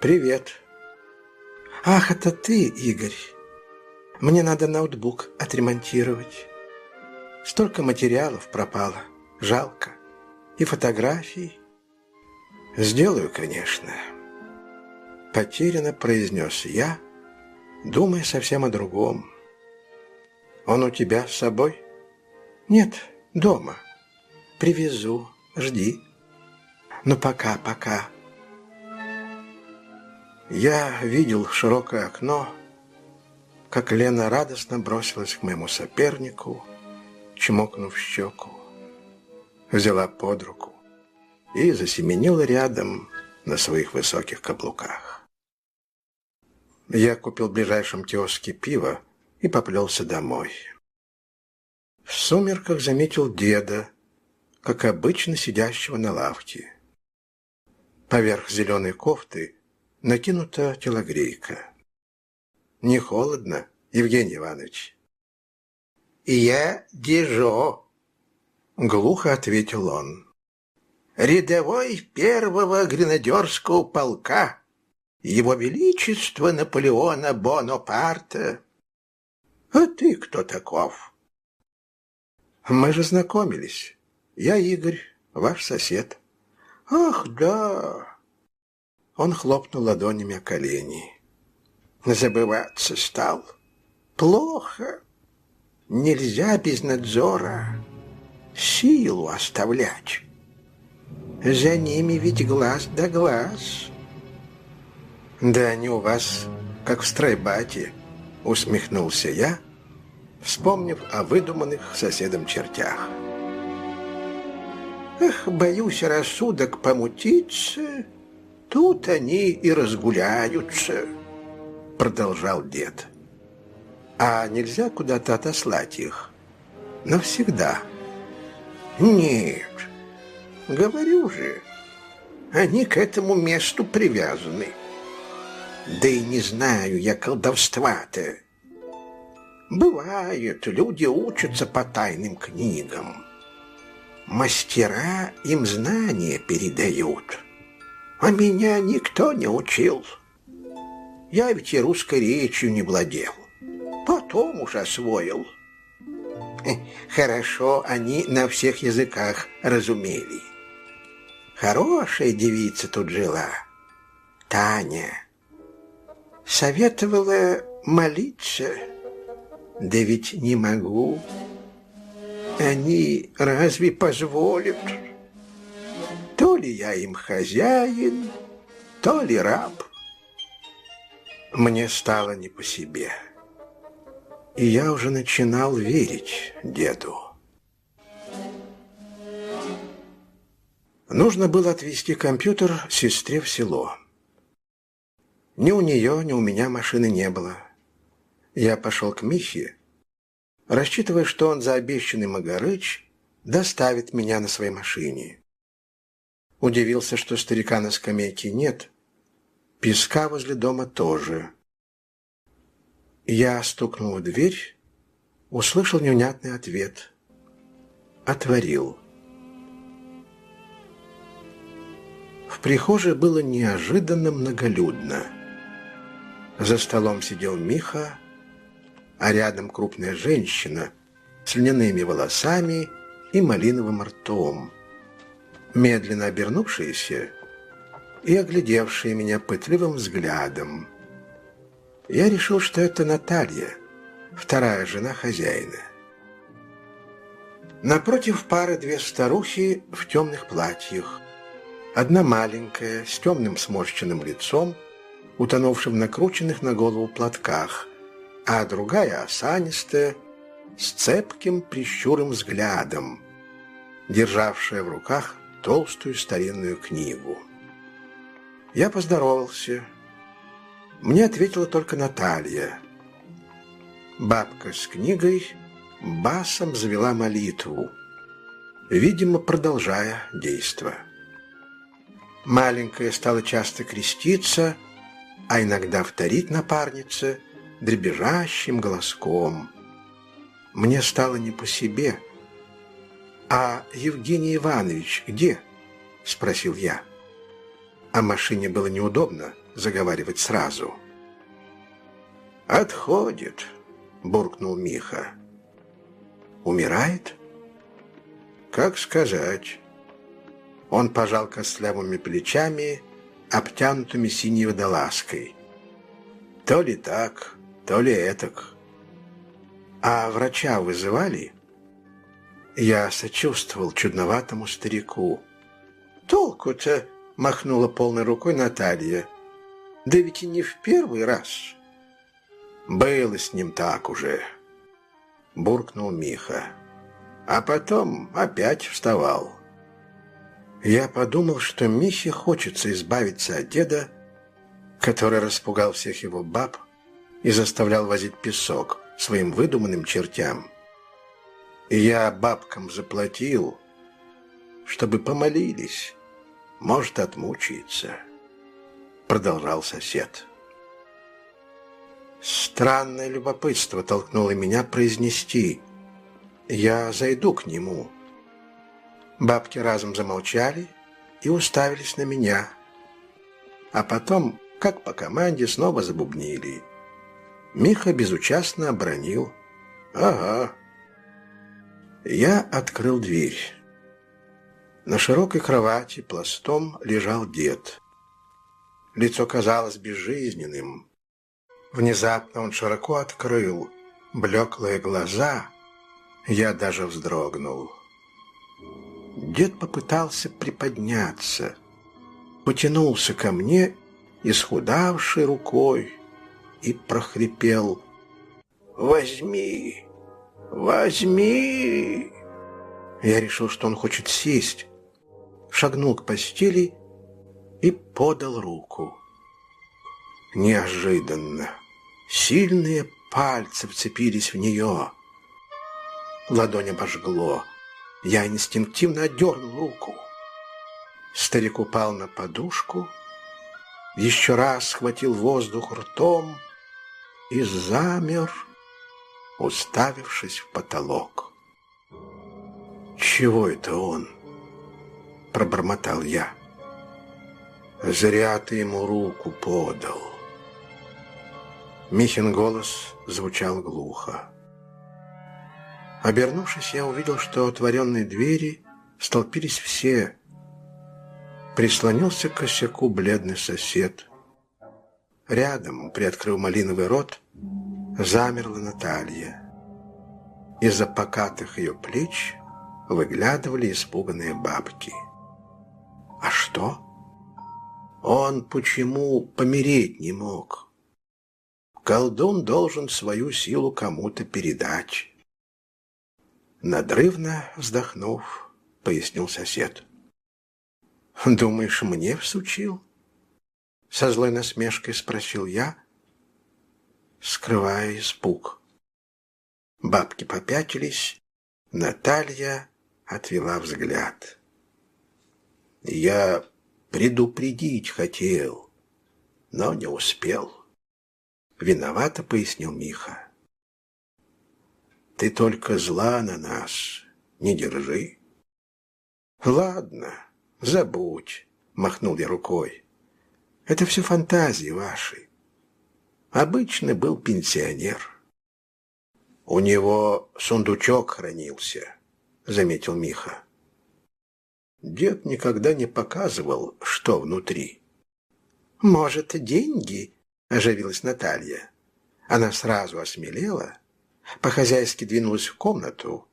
«Привет». «Ах, это ты, Игорь. Мне надо ноутбук отремонтировать. Столько материалов пропало. Жалко. И фотографий. Сделаю, конечно». Потерянно произнес я, думая совсем о другом. «Он у тебя с собой?» «Нет, дома. Привезу. Жди. Ну, пока, пока». Я видел широкое окно, как Лена радостно бросилась к моему сопернику, чмокнув щеку, взяла под руку и засеменила рядом на своих высоких каблуках. Я купил в ближайшем киоске пиво и поплелся домой. В сумерках заметил деда, как обычно сидящего на лавке. Поверх зеленой кофты накинута телогрейка. «Не холодно, Евгений Иванович?» «Я Дежо», — глухо ответил он. «Рядовой первого гренадерского полка, его величество Наполеона Бонапарта. А ты кто таков?» «Мы же знакомились. Я Игорь, ваш сосед». «Ах, да!» Он хлопнул ладонями о колени. Забываться стал. Плохо. Нельзя без надзора силу оставлять. За ними ведь глаз да глаз. Да они у вас, как в стройбате, усмехнулся я, вспомнив о выдуманных соседом чертях. Эх, боюсь, рассудок помутиться Тут они и разгуляются, продолжал дед. А нельзя куда-то отослать их? Навсегда? Нет, говорю же, они к этому месту привязаны. Да и не знаю я колдовства-то. Бывает, люди учатся по тайным книгам. Мастера им знания передают а меня никто не учил. Я ведь и русской речью не владел. Потом уж освоил. Хорошо они на всех языках разумели. Хорошая девица тут жила. Таня. Советовала молиться. Да ведь не могу. Они разве позволят? То ли я им хозяин, то ли раб. Мне стало не по себе. И я уже начинал верить деду. Нужно было отвезти компьютер сестре в село. Ни у нее, ни у меня машины не было. Я пошел к Михе, рассчитывая, что он за обещанный Магарыч доставит меня на своей машине. Удивился, что старика на скамейке нет, песка возле дома тоже. Я стукнул в дверь, услышал невнятный ответ. Отворил. В прихожей было неожиданно многолюдно. За столом сидел Миха, а рядом крупная женщина с льняными волосами и малиновым ртом. Медленно обернувшаяся и оглядевшая меня пытливым взглядом. Я решил, что это Наталья, вторая жена хозяина. Напротив пары две старухи в темных платьях. Одна маленькая, с темным сморщенным лицом, утонувшим в накрученных на голову платках, а другая осанистая, с цепким прищурым взглядом, державшая в руках толстую старинную книгу. Я поздоровался. Мне ответила только Наталья. Бабка с книгой басом завела молитву, видимо, продолжая действо. Маленькая стала часто креститься, а иногда вторить напарнице дребезжащим голоском. Мне стало не по себе. «А Евгений Иванович где?» — спросил я. О машине было неудобно заговаривать сразу. «Отходит», — буркнул Миха. «Умирает?» «Как сказать?» Он пожал костлявыми плечами, обтянутыми синей водолазкой. То ли так, то ли этак. А врача вызывали? Я сочувствовал чудноватому старику. Толку-то, махнула полной рукой Наталья. Да ведь и не в первый раз. Было с ним так уже, буркнул Миха. А потом опять вставал. Я подумал, что Михе хочется избавиться от деда, который распугал всех его баб и заставлял возить песок своим выдуманным чертям. И я бабкам заплатил, чтобы помолились. Может, отмучается. Продолжал сосед. Странное любопытство толкнуло меня произнести «Я зайду к нему». Бабки разом замолчали и уставились на меня. А потом, как по команде, снова забубнили. Миха безучастно обронил. «Ага». Я открыл дверь. На широкой кровати пластом лежал дед. Лицо казалось безжизненным. Внезапно он широко открыл блеклые глаза. Я даже вздрогнул. Дед попытался приподняться, потянулся ко мне исхудавшей рукой и прохрипел «Возьми, возьми!» Я решил, что он хочет сесть, шагнул к постели и подал руку. Неожиданно сильные пальцы вцепились в нее. Ладонь обожгло. Я инстинктивно отдернул руку. Старик упал на подушку, еще раз схватил воздух ртом и замер, уставившись в потолок. «Чего это он?» — пробормотал я. «Зря ты ему руку подал». Михин голос звучал глухо. Обернувшись, я увидел, что отворенные двери столпились все. Прислонился к косяку бледный сосед. Рядом, приоткрыв малиновый рот, замерла Наталья. Из-за покатых ее плеч выглядывали испуганные бабки. «А что?» Он почему помереть не мог? Колдун должен свою силу кому-то передать. Надрывно вздохнув, пояснил сосед. «Думаешь, мне всучил?» Со злой насмешкой спросил я, скрывая испуг. Бабки попятились, Наталья отвела взгляд. «Я предупредить хотел, но не успел», — виновато пояснил Миха. «Ты только зла на нас не держи». «Ладно, забудь», — махнул я рукой. «Это все фантазии ваши. Обычный был пенсионер». «У него сундучок хранился», — заметил Миха. Дед никогда не показывал, что внутри. «Может, деньги?» — оживилась Наталья. Она сразу осмелела, по-хозяйски двинулась в комнату,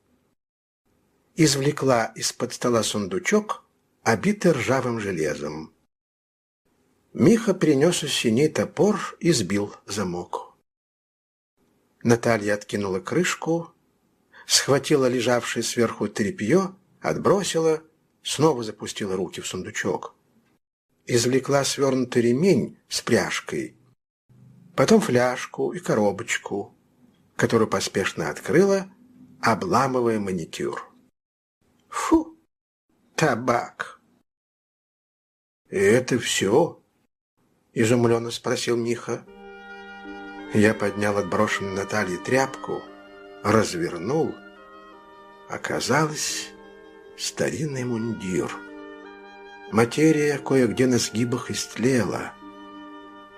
извлекла из-под стола сундучок, обитый ржавым железом. Миха принес из синей топор и сбил замок. Наталья откинула крышку, схватила лежавшее сверху тряпье, отбросила, снова запустила руки в сундучок. Извлекла свернутый ремень с пряжкой, потом фляжку и коробочку, которую поспешно открыла, обламывая маникюр. Фу, табак. «И это все?» — изумленно спросил Миха. Я поднял отброшенную Наталье тряпку, развернул. Оказалось, старинный мундир. Материя кое-где на сгибах истлела,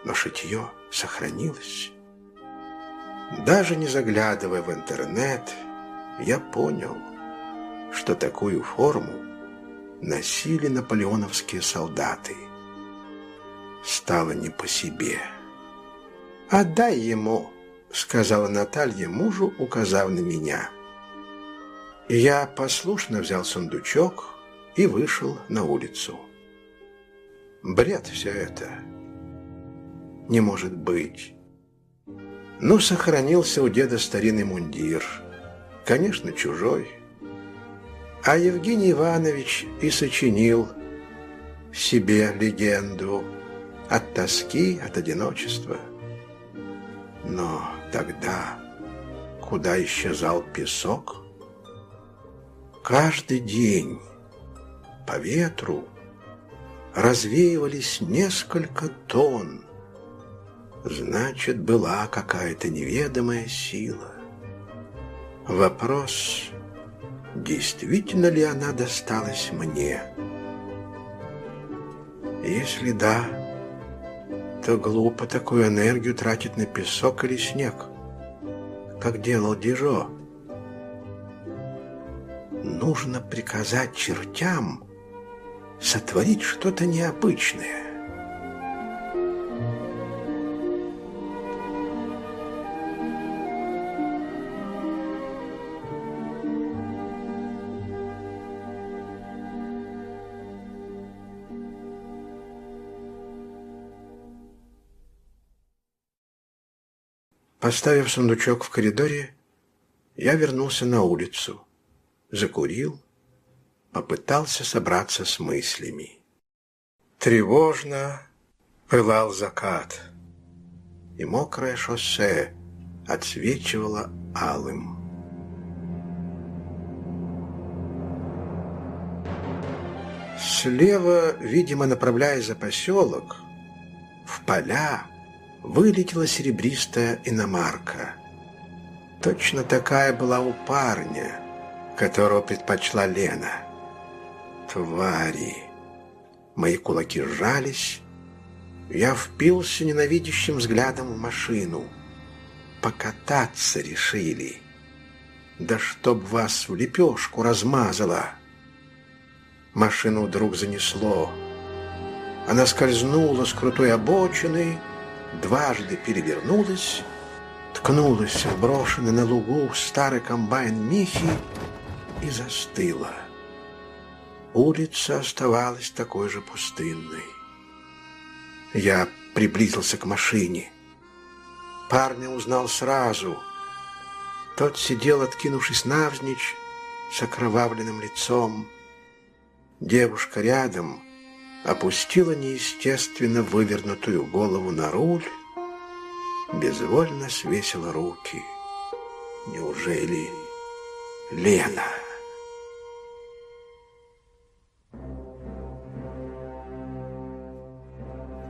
но шитье сохранилось. Даже не заглядывая в интернет, я понял, что такую форму носили наполеоновские солдаты. Стало не по себе. «Отдай ему», — сказала Наталья мужу, указав на меня. Я послушно взял сундучок и вышел на улицу. Бред все это. Не может быть. Ну, сохранился у деда старинный мундир. Конечно, чужой. А Евгений Иванович и сочинил себе легенду от тоски, от одиночества. Но тогда куда исчезал песок? Каждый день по ветру развеивались несколько тонн. Значит, была какая-то неведомая сила. Вопрос, действительно ли она досталась мне? Если да, то глупо такую энергию тратить на песок или снег, как делал Дижо. Нужно приказать чертям сотворить что-то необычное. Поставив сундучок в коридоре, я вернулся на улицу, закурил, попытался собраться с мыслями. Тревожно пылал закат, и мокрое шоссе отсвечивало алым. Слева, видимо, направляясь за поселок, в поля, вылетела серебристая иномарка. Точно такая была у парня, которого предпочла Лена. Твари! Мои кулаки сжались. Я впился ненавидящим взглядом в машину. Покататься решили. Да чтоб вас в лепешку размазало! Машину вдруг занесло. Она скользнула с крутой обочины, дважды перевернулась, ткнулась в брошенный на лугу старый комбайн Михи и застыла. Улица оставалась такой же пустынной. Я приблизился к машине. Парня узнал сразу. Тот сидел, откинувшись навзничь, с окровавленным лицом. Девушка рядом опустила неестественно вывернутую голову на руль, безвольно свесила руки. Неужели Лена?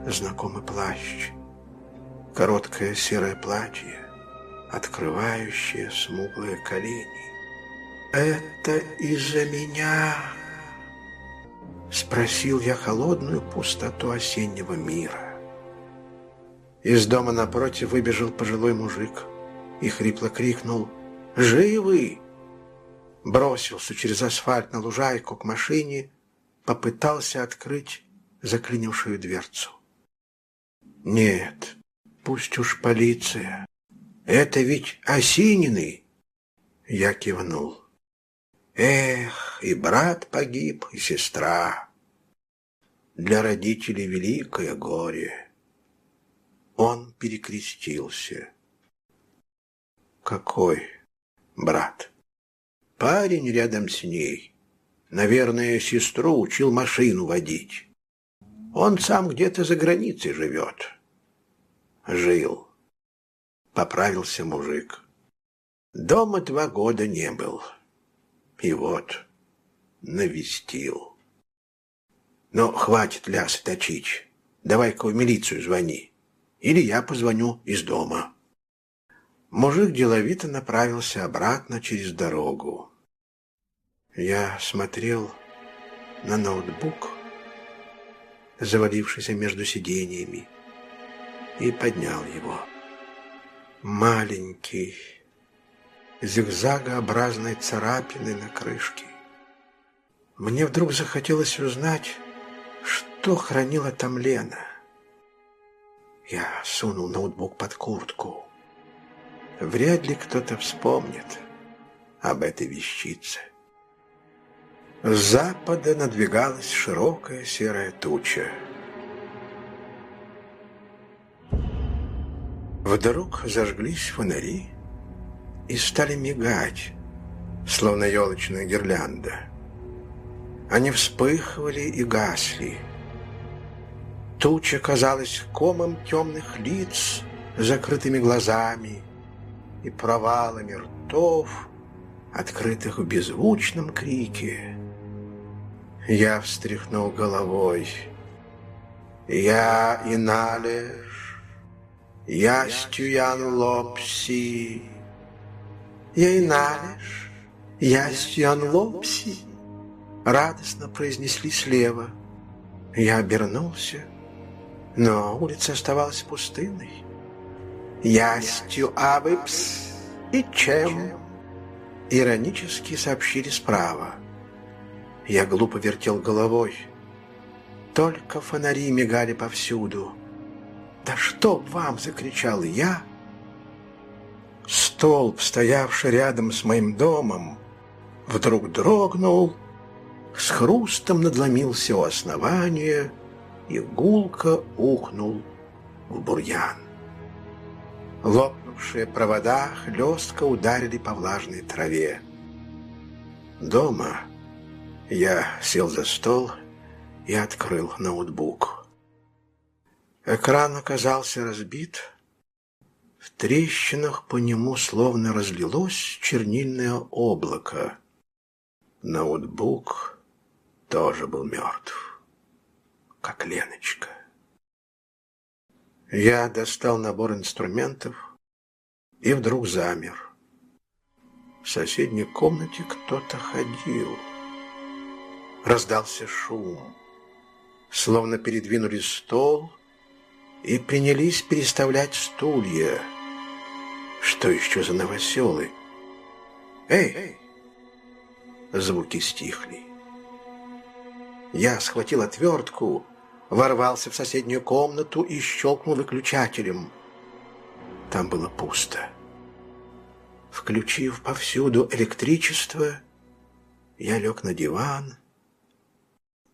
Знакомый плащ, короткое серое платье, открывающее смуглые колени. «Это из-за меня?» Спросил я холодную пустоту осеннего мира. Из дома напротив выбежал пожилой мужик и хрипло крикнул «Живы!» Бросился через асфальт на лужайку к машине, попытался открыть заклинившую дверцу. «Нет, пусть уж полиция. Это ведь Осинины!» Я кивнул. Эх, и брат погиб, и сестра. Для родителей великое горе. Он перекрестился. Какой брат? Парень рядом с ней. Наверное, сестру учил машину водить. Он сам где-то за границей живет. Жил. Поправился мужик. Дома два года не был. И вот, навестил. Но хватит лясы точить. Давай-ка в милицию звони. Или я позвоню из дома. Мужик деловито направился обратно через дорогу. Я смотрел на ноутбук, завалившийся между сиденьями, и поднял его. Маленький, зигзагообразной царапины на крышке. Мне вдруг захотелось узнать, что хранила там Лена. Я сунул ноутбук под куртку. Вряд ли кто-то вспомнит об этой вещице. С запада надвигалась широкая серая туча. Вдруг зажглись фонари, и стали мигать, словно елочная гирлянда. Они вспыхивали и гасли. Туча казалась комом темных лиц, закрытыми глазами и провалами ртов, открытых в беззвучном крике. Я встряхнул головой. Я Иналеш, я Стюян Лопси, я и налишь, я Сьян Лопси, радостно произнесли слева. Я обернулся, но улица оставалась пустынной. «Ястью Абыпс и чем?» Иронически сообщили справа. Я глупо вертел головой. Только фонари мигали повсюду. «Да что вам!» — закричал я — Столб, стоявший рядом с моим домом, вдруг дрогнул, с хрустом надломился у основания и гулко ухнул в бурьян. Лопнувшие провода хлестко ударили по влажной траве. Дома я сел за стол и открыл ноутбук. Экран оказался разбит, в трещинах по нему словно разлилось чернильное облако. Ноутбук тоже был мертв, как Леночка. Я достал набор инструментов и вдруг замер. В соседней комнате кто-то ходил. Раздался шум. Словно передвинули стол и принялись переставлять стулья. Что еще за новоселы? Эй! Звуки стихли. Я схватил отвертку, ворвался в соседнюю комнату и щелкнул выключателем. Там было пусто. Включив повсюду электричество, я лег на диван,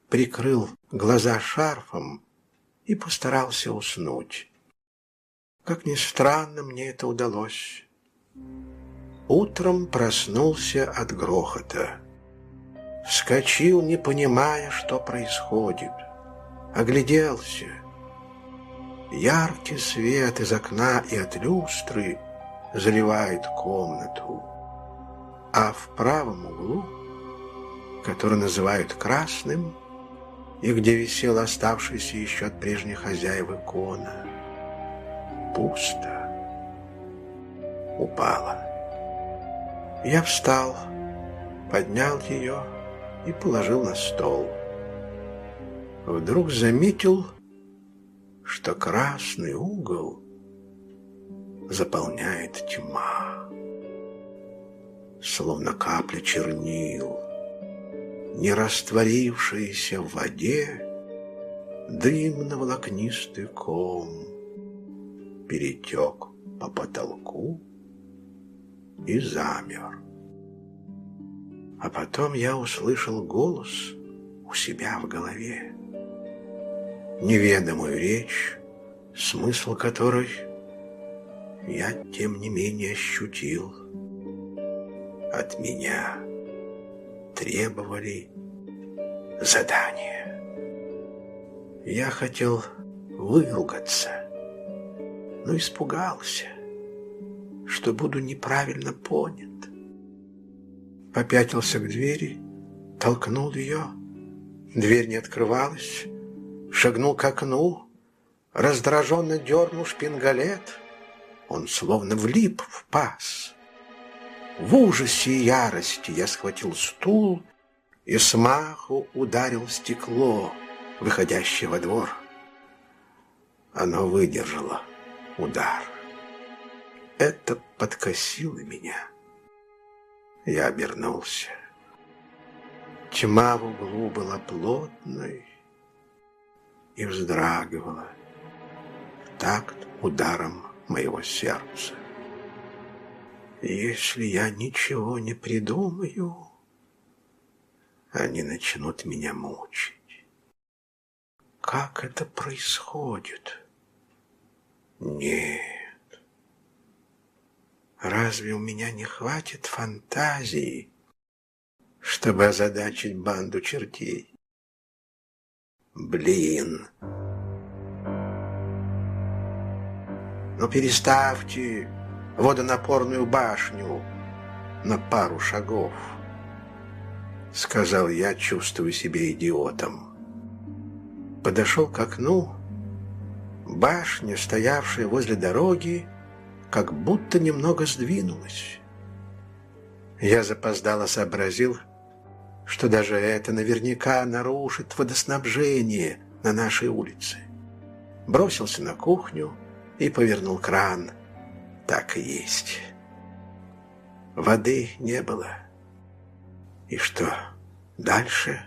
прикрыл глаза шарфом и постарался уснуть. Как ни странно, мне это удалось. Утром проснулся от грохота. Вскочил, не понимая, что происходит. Огляделся. Яркий свет из окна и от люстры заливает комнату. А в правом углу, который называют красным, и где висел оставшийся еще от прежних хозяев икона, пусто. Упала. Я встал, поднял ее и положил на стол. Вдруг заметил, что красный угол заполняет тьма, словно капля чернил, не растворившаяся в воде, дымно-волокнистый ком перетек по потолку и замер. А потом я услышал голос у себя в голове неведомую речь, смысл которой я, тем не менее, ощутил. От меня требовали задания. Я хотел выругаться, но испугался, что буду неправильно понят. Попятился к двери, толкнул ее. Дверь не открывалась, шагнул к окну, раздраженно дернул шпингалет. Он словно влип в паз. В ужасе и ярости я схватил стул и смаху ударил стекло, выходящее во двор. Оно выдержало удар. Это подкосило меня. Я обернулся. Тьма в углу была плотной, и вздрагивала в такт ударом моего сердца. Если я ничего не придумаю, они начнут меня мучить. Как это происходит? Нет. Разве у меня не хватит фантазии, чтобы озадачить банду чертей? Блин. Ну переставьте водонапорную башню на пару шагов, сказал я, чувствуя себя идиотом. Подошел к окну. Башня, стоявшая возле дороги, как будто немного сдвинулась. Я запоздало сообразил, что даже это наверняка нарушит водоснабжение на нашей улице. Бросился на кухню и повернул кран. Так и есть. Воды не было. И что, дальше?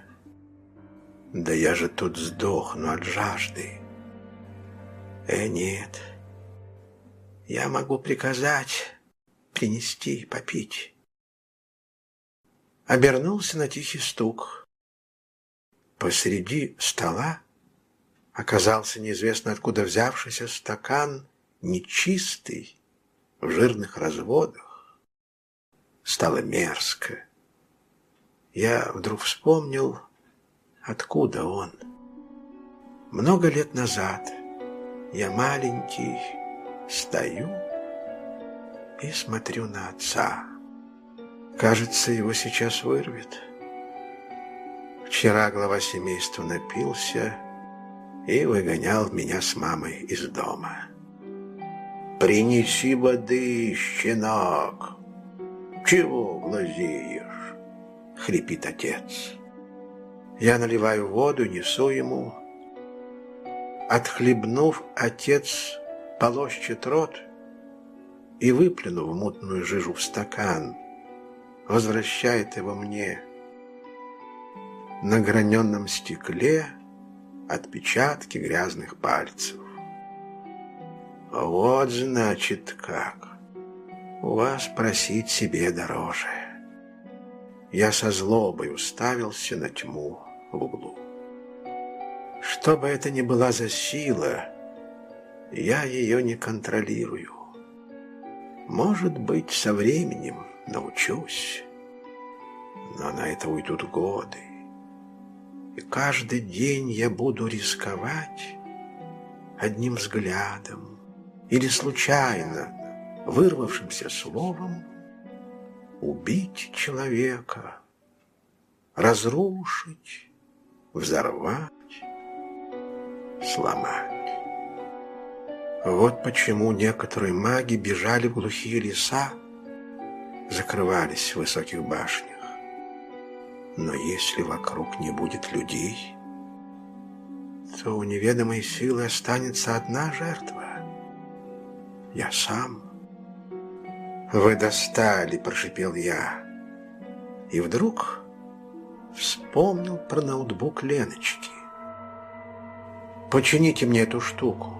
Да я же тут сдохну от жажды. Э, нет. Я могу приказать принести попить обернулся на тихий стук. Посреди стола оказался неизвестно откуда взявшийся стакан, нечистый, в жирных разводах. Стало мерзко. Я вдруг вспомнил, откуда он. Много лет назад я маленький стою и смотрю на отца. Кажется, его сейчас вырвет. Вчера глава семейства напился и выгонял меня с мамой из дома. «Принеси воды, щенок!» «Чего глазеешь?» — хрипит отец. Я наливаю воду, несу ему. Отхлебнув, отец полощет рот и, выплюнув мутную жижу в стакан, возвращает его мне. На граненном стекле отпечатки грязных пальцев. Вот значит как. У вас просить себе дороже. Я со злобой уставился на тьму в углу. Что бы это ни была за сила, я ее не контролирую. Может быть, со временем научусь, но на это уйдут годы. И каждый день я буду рисковать одним взглядом или случайно вырвавшимся словом убить человека, разрушить, взорвать, сломать. Вот почему некоторые маги бежали в глухие леса, закрывались в высоких башнях. Но если вокруг не будет людей, то у неведомой силы останется одна жертва. Я сам. «Вы достали!» – прошипел я. И вдруг вспомнил про ноутбук Леночки. «Почините мне эту штуку,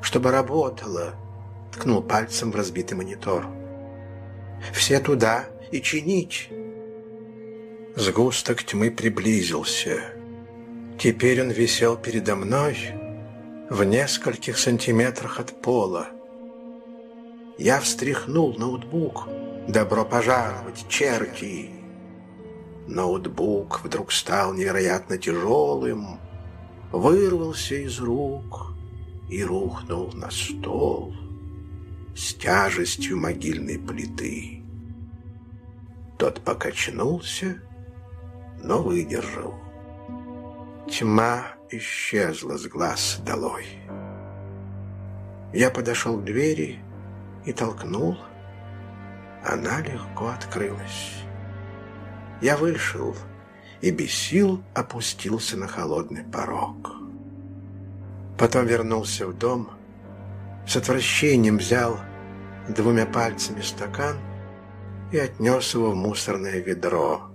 чтобы работала!» – ткнул пальцем в разбитый монитор. «Все туда и чинить!» Сгусток тьмы приблизился. Теперь он висел передо мной в нескольких сантиметрах от пола. Я встряхнул ноутбук. «Добро пожаловать, черти!» Ноутбук вдруг стал невероятно тяжелым, вырвался из рук и рухнул на стол с тяжестью могильной плиты. Тот покачнулся но выдержал. Тьма исчезла с глаз долой. Я подошел к двери и толкнул. Она легко открылась. Я вышел и без сил опустился на холодный порог. Потом вернулся в дом, с отвращением взял двумя пальцами стакан и отнес его в мусорное ведро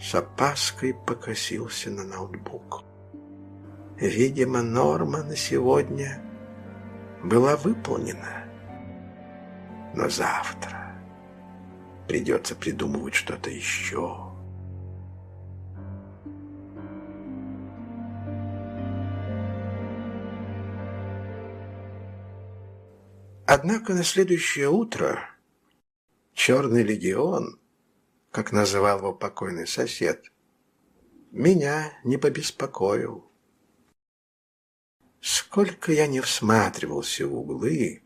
с опаской покосился на ноутбук. Видимо, норма на сегодня была выполнена. Но завтра придется придумывать что-то еще. Однако на следующее утро Черный легион как называл его покойный сосед, меня не побеспокоил. Сколько я не всматривался в углы,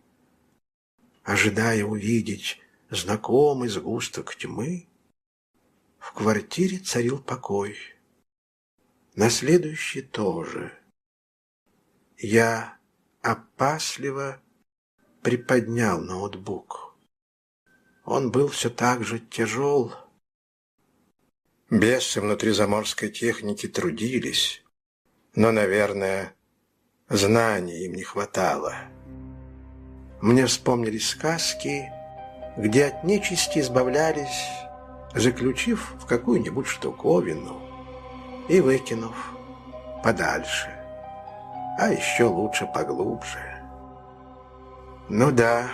ожидая увидеть знакомый сгусток тьмы, в квартире царил покой. На следующий тоже. Я опасливо приподнял ноутбук. Он был все так же тяжел, Бесы внутри заморской техники трудились, но, наверное, знаний им не хватало. Мне вспомнились сказки, где от нечисти избавлялись, заключив в какую-нибудь штуковину и выкинув подальше, а еще лучше поглубже. Ну да,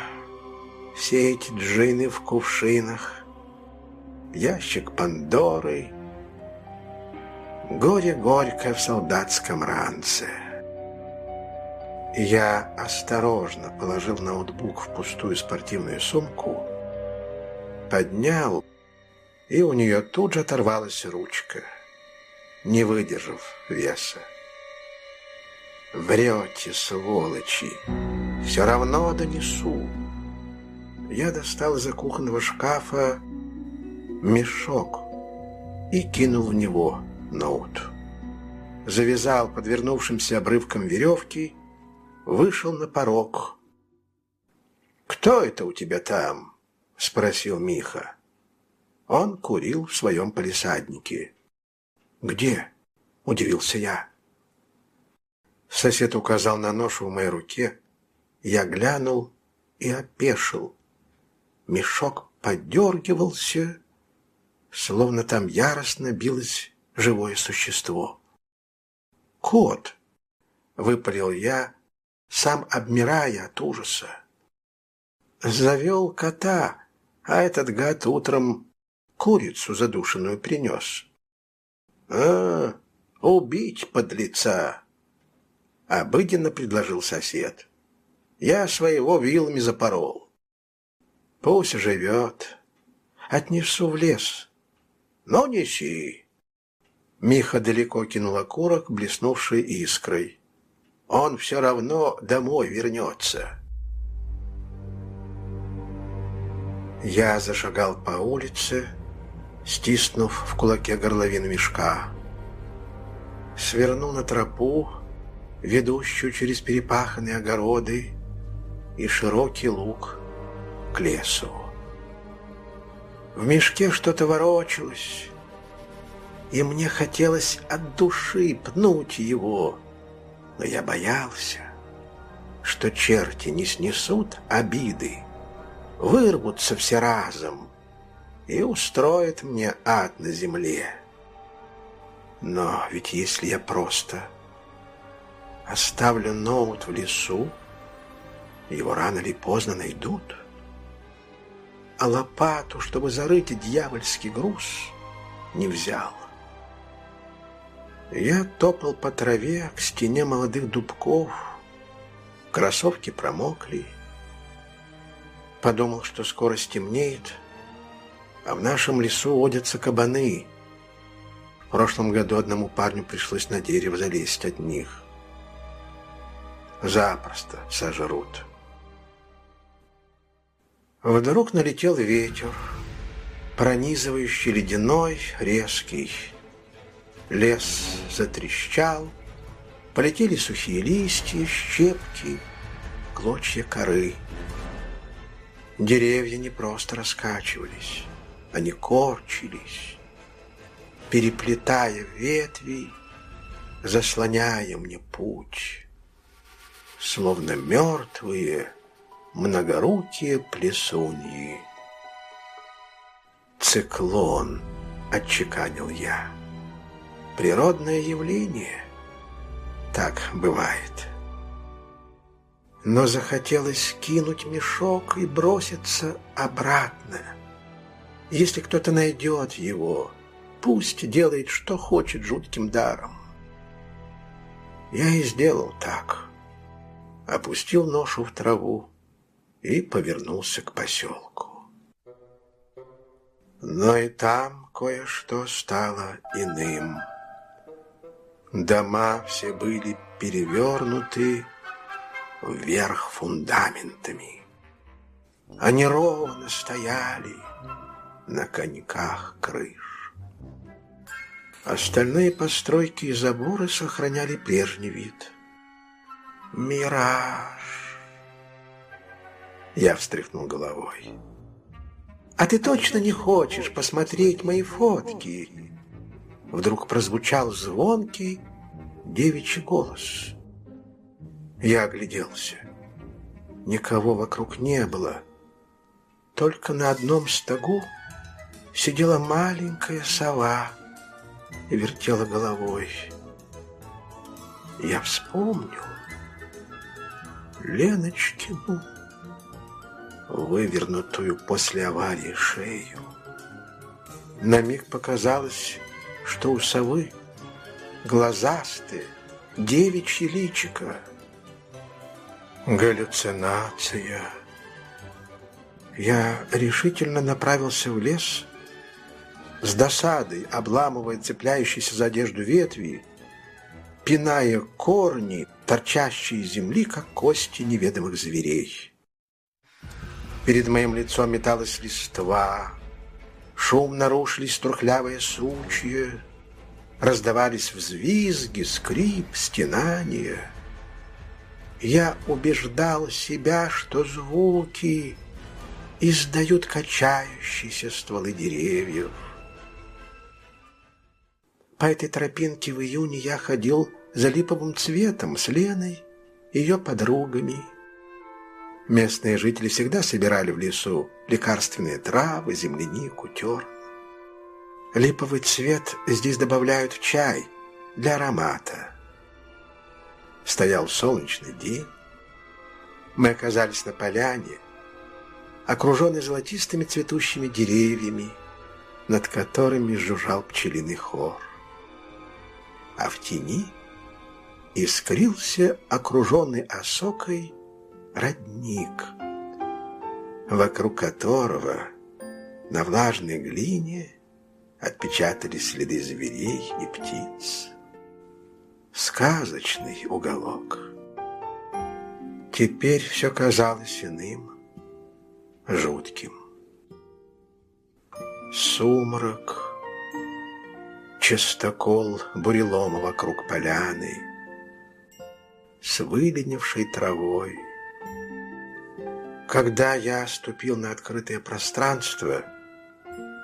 все эти джины в кувшинах, ящик Пандоры. Горе горько в солдатском ранце. Я осторожно положил ноутбук в пустую спортивную сумку, поднял, и у нее тут же оторвалась ручка, не выдержав веса. «Врете, сволочи! Все равно донесу!» Я достал из-за кухонного шкафа мешок и кинул в него ноут. Завязал подвернувшимся обрывком веревки, вышел на порог. «Кто это у тебя там?» — спросил Миха. Он курил в своем палисаднике. «Где?» — удивился я. Сосед указал на нож в моей руке. Я глянул и опешил. Мешок подергивался словно там яростно билось живое существо. «Кот!» — выпалил я, сам обмирая от ужаса. Завел кота, а этот гад утром курицу задушенную принес. «А, Убить подлеца!» Обыденно предложил сосед. «Я своего вилами запорол. Пусть живет. Отнесу в лес. Ну, неси». Миха далеко кинул окурок, блеснувший искрой. «Он все равно домой вернется». Я зашагал по улице, стиснув в кулаке горловину мешка. Свернул на тропу, ведущую через перепаханные огороды и широкий луг к лесу. В мешке что-то ворочалось, и мне хотелось от души пнуть его, но я боялся, что черти не снесут обиды вырвутся все разом и устроят мне ад на земле. Но ведь если я просто оставлю ноут в лесу, его рано или поздно найдут. А лопату, чтобы зарыть дьявольский груз, не взял. Я топал по траве к стене молодых дубков, кроссовки промокли, Подумал, что скоро стемнеет, а в нашем лесу водятся кабаны. В прошлом году одному парню пришлось на дерево залезть от них. Запросто сожрут. Вдруг налетел ветер, пронизывающий ледяной, резкий. Лес затрещал, полетели сухие листья, щепки, клочья коры. Деревья не просто раскачивались, они корчились, переплетая ветви, заслоняя мне путь, словно мертвые многорукие плесуньи. «Циклон», — отчеканил я, — «природное явление, так бывает» но захотелось кинуть мешок и броситься обратно. Если кто-то найдет его, пусть делает, что хочет жутким даром. Я и сделал так. Опустил ношу в траву и повернулся к поселку. Но и там кое-что стало иным. Дома все были перевернуты, вверх фундаментами. Они ровно стояли на коньках крыш. Остальные постройки и заборы сохраняли прежний вид. «Мираж!» Я встряхнул головой. «А ты точно не хочешь посмотреть мои фотки?» Вдруг прозвучал звонкий девичий голос. Я огляделся. Никого вокруг не было. Только на одном стогу сидела маленькая сова и вертела головой. Я вспомнил Леночкину, вывернутую после аварии шею. На миг показалось, что у совы глазастые девичьи личико — Галлюцинация. Я решительно направился в лес, с досадой обламывая цепляющиеся за одежду ветви, пиная корни, торчащие из земли, как кости неведомых зверей. Перед моим лицом металась листва, шум нарушились трухлявые сучья, раздавались взвизги, скрип, стенания — я убеждал себя, что звуки издают качающиеся стволы деревьев. По этой тропинке в июне я ходил за липовым цветом с Леной, ее подругами. Местные жители всегда собирали в лесу лекарственные травы, землянику, терн. Липовый цвет здесь добавляют в чай для аромата. Стоял солнечный день. Мы оказались на поляне, окруженной золотистыми цветущими деревьями, над которыми жужжал пчелиный хор. а в тени искрился окруженный осокой родник, вокруг которого на влажной глине отпечатались следы зверей и птиц. Сказочный уголок. Теперь все казалось иным, жутким. Сумрак, частокол бурелома вокруг поляны, с выленившей травой. Когда я ступил на открытое пространство,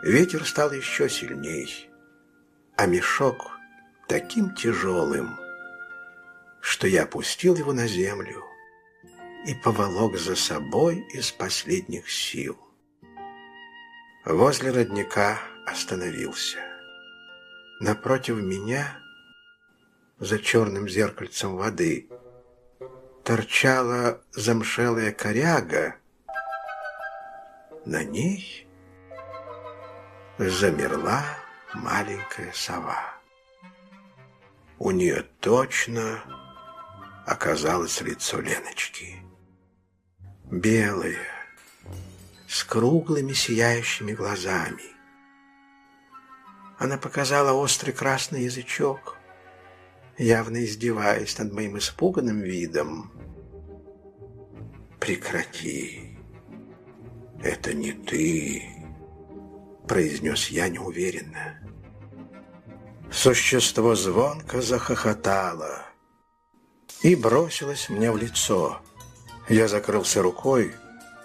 ветер стал еще сильней, а мешок таким тяжелым, что я опустил его на землю и поволок за собой из последних сил. Возле родника остановился. Напротив меня, за черным зеркальцем воды, торчала замшелая коряга. На ней замерла маленькая сова. У нее точно оказалось лицо Леночки. Белое, с круглыми сияющими глазами. Она показала острый красный язычок, явно издеваясь над моим испуганным видом. «Прекрати! Это не ты!» — произнес я неуверенно. Существо звонко захохотало и бросилось мне в лицо. Я закрылся рукой,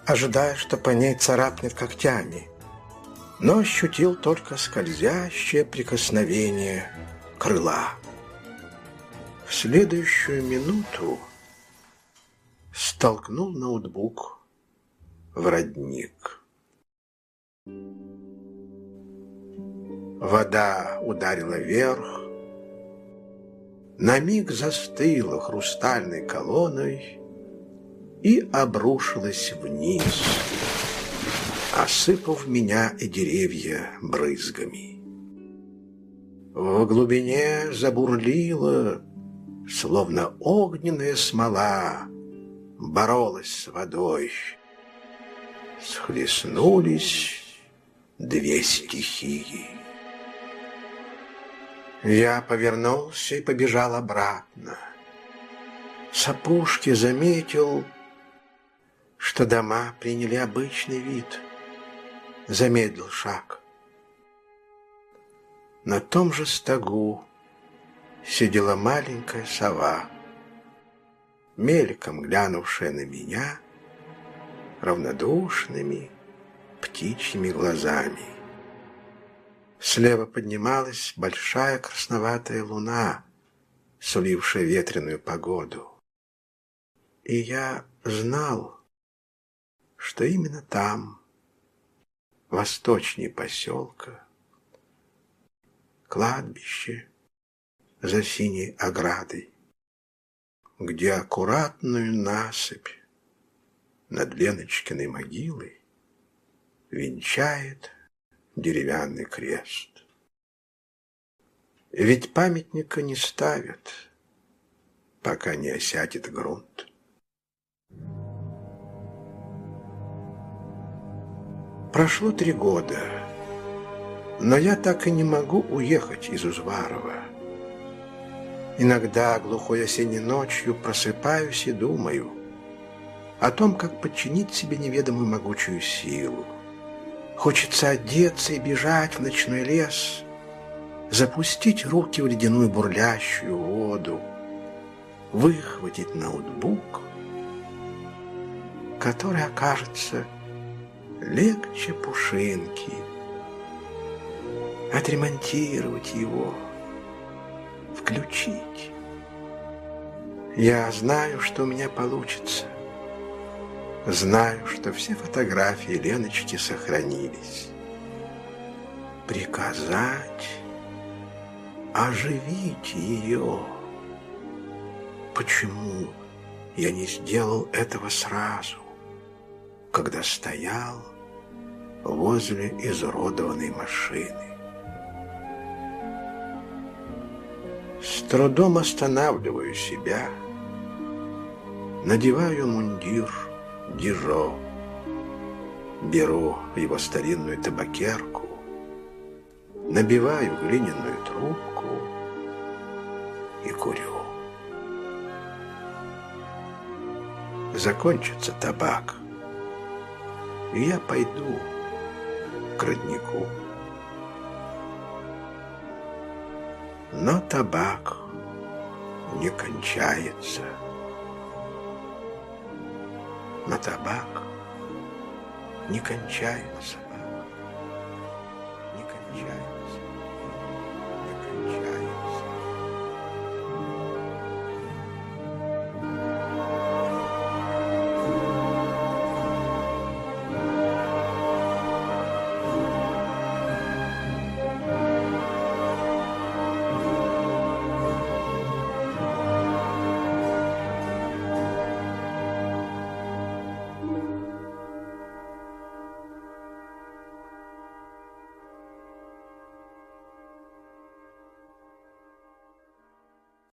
ожидая, что по ней царапнет когтями, но ощутил только скользящее прикосновение крыла. В следующую минуту столкнул ноутбук в родник. Вода ударила вверх, на миг застыла хрустальной колонной и обрушилась вниз, осыпав меня и деревья брызгами. В глубине забурлила, словно огненная смола, боролась с водой. Схлестнулись две стихии. Я повернулся и побежал обратно. С опушки заметил, что дома приняли обычный вид. Замедлил шаг. На том же стогу сидела маленькая сова, мельком глянувшая на меня равнодушными птичьими глазами. Слева поднималась большая красноватая луна, сулившая ветреную погоду. И я знал, что именно там, восточнее поселка, кладбище за синей оградой, где аккуратную насыпь над Леночкиной могилой венчает деревянный крест. Ведь памятника не ставят, пока не осядет грунт. Прошло три года, но я так и не могу уехать из Узварова. Иногда глухой осенней ночью просыпаюсь и думаю о том, как подчинить себе неведомую могучую силу, Хочется одеться и бежать в ночной лес, запустить руки в ледяную бурлящую воду, выхватить ноутбук, который окажется легче пушинки, отремонтировать его, включить. Я знаю, что у меня получится. Знаю, что все фотографии Леночки сохранились. Приказать оживить ее. Почему я не сделал этого сразу, когда стоял возле изуродованной машины? С трудом останавливаю себя, надеваю мундир Дижо, беру его старинную табакерку, набиваю глиняную трубку и курю. Закончится табак, и я пойду к роднику. Но табак не кончается. Но табак не кончается. Не кончается. Не кончается.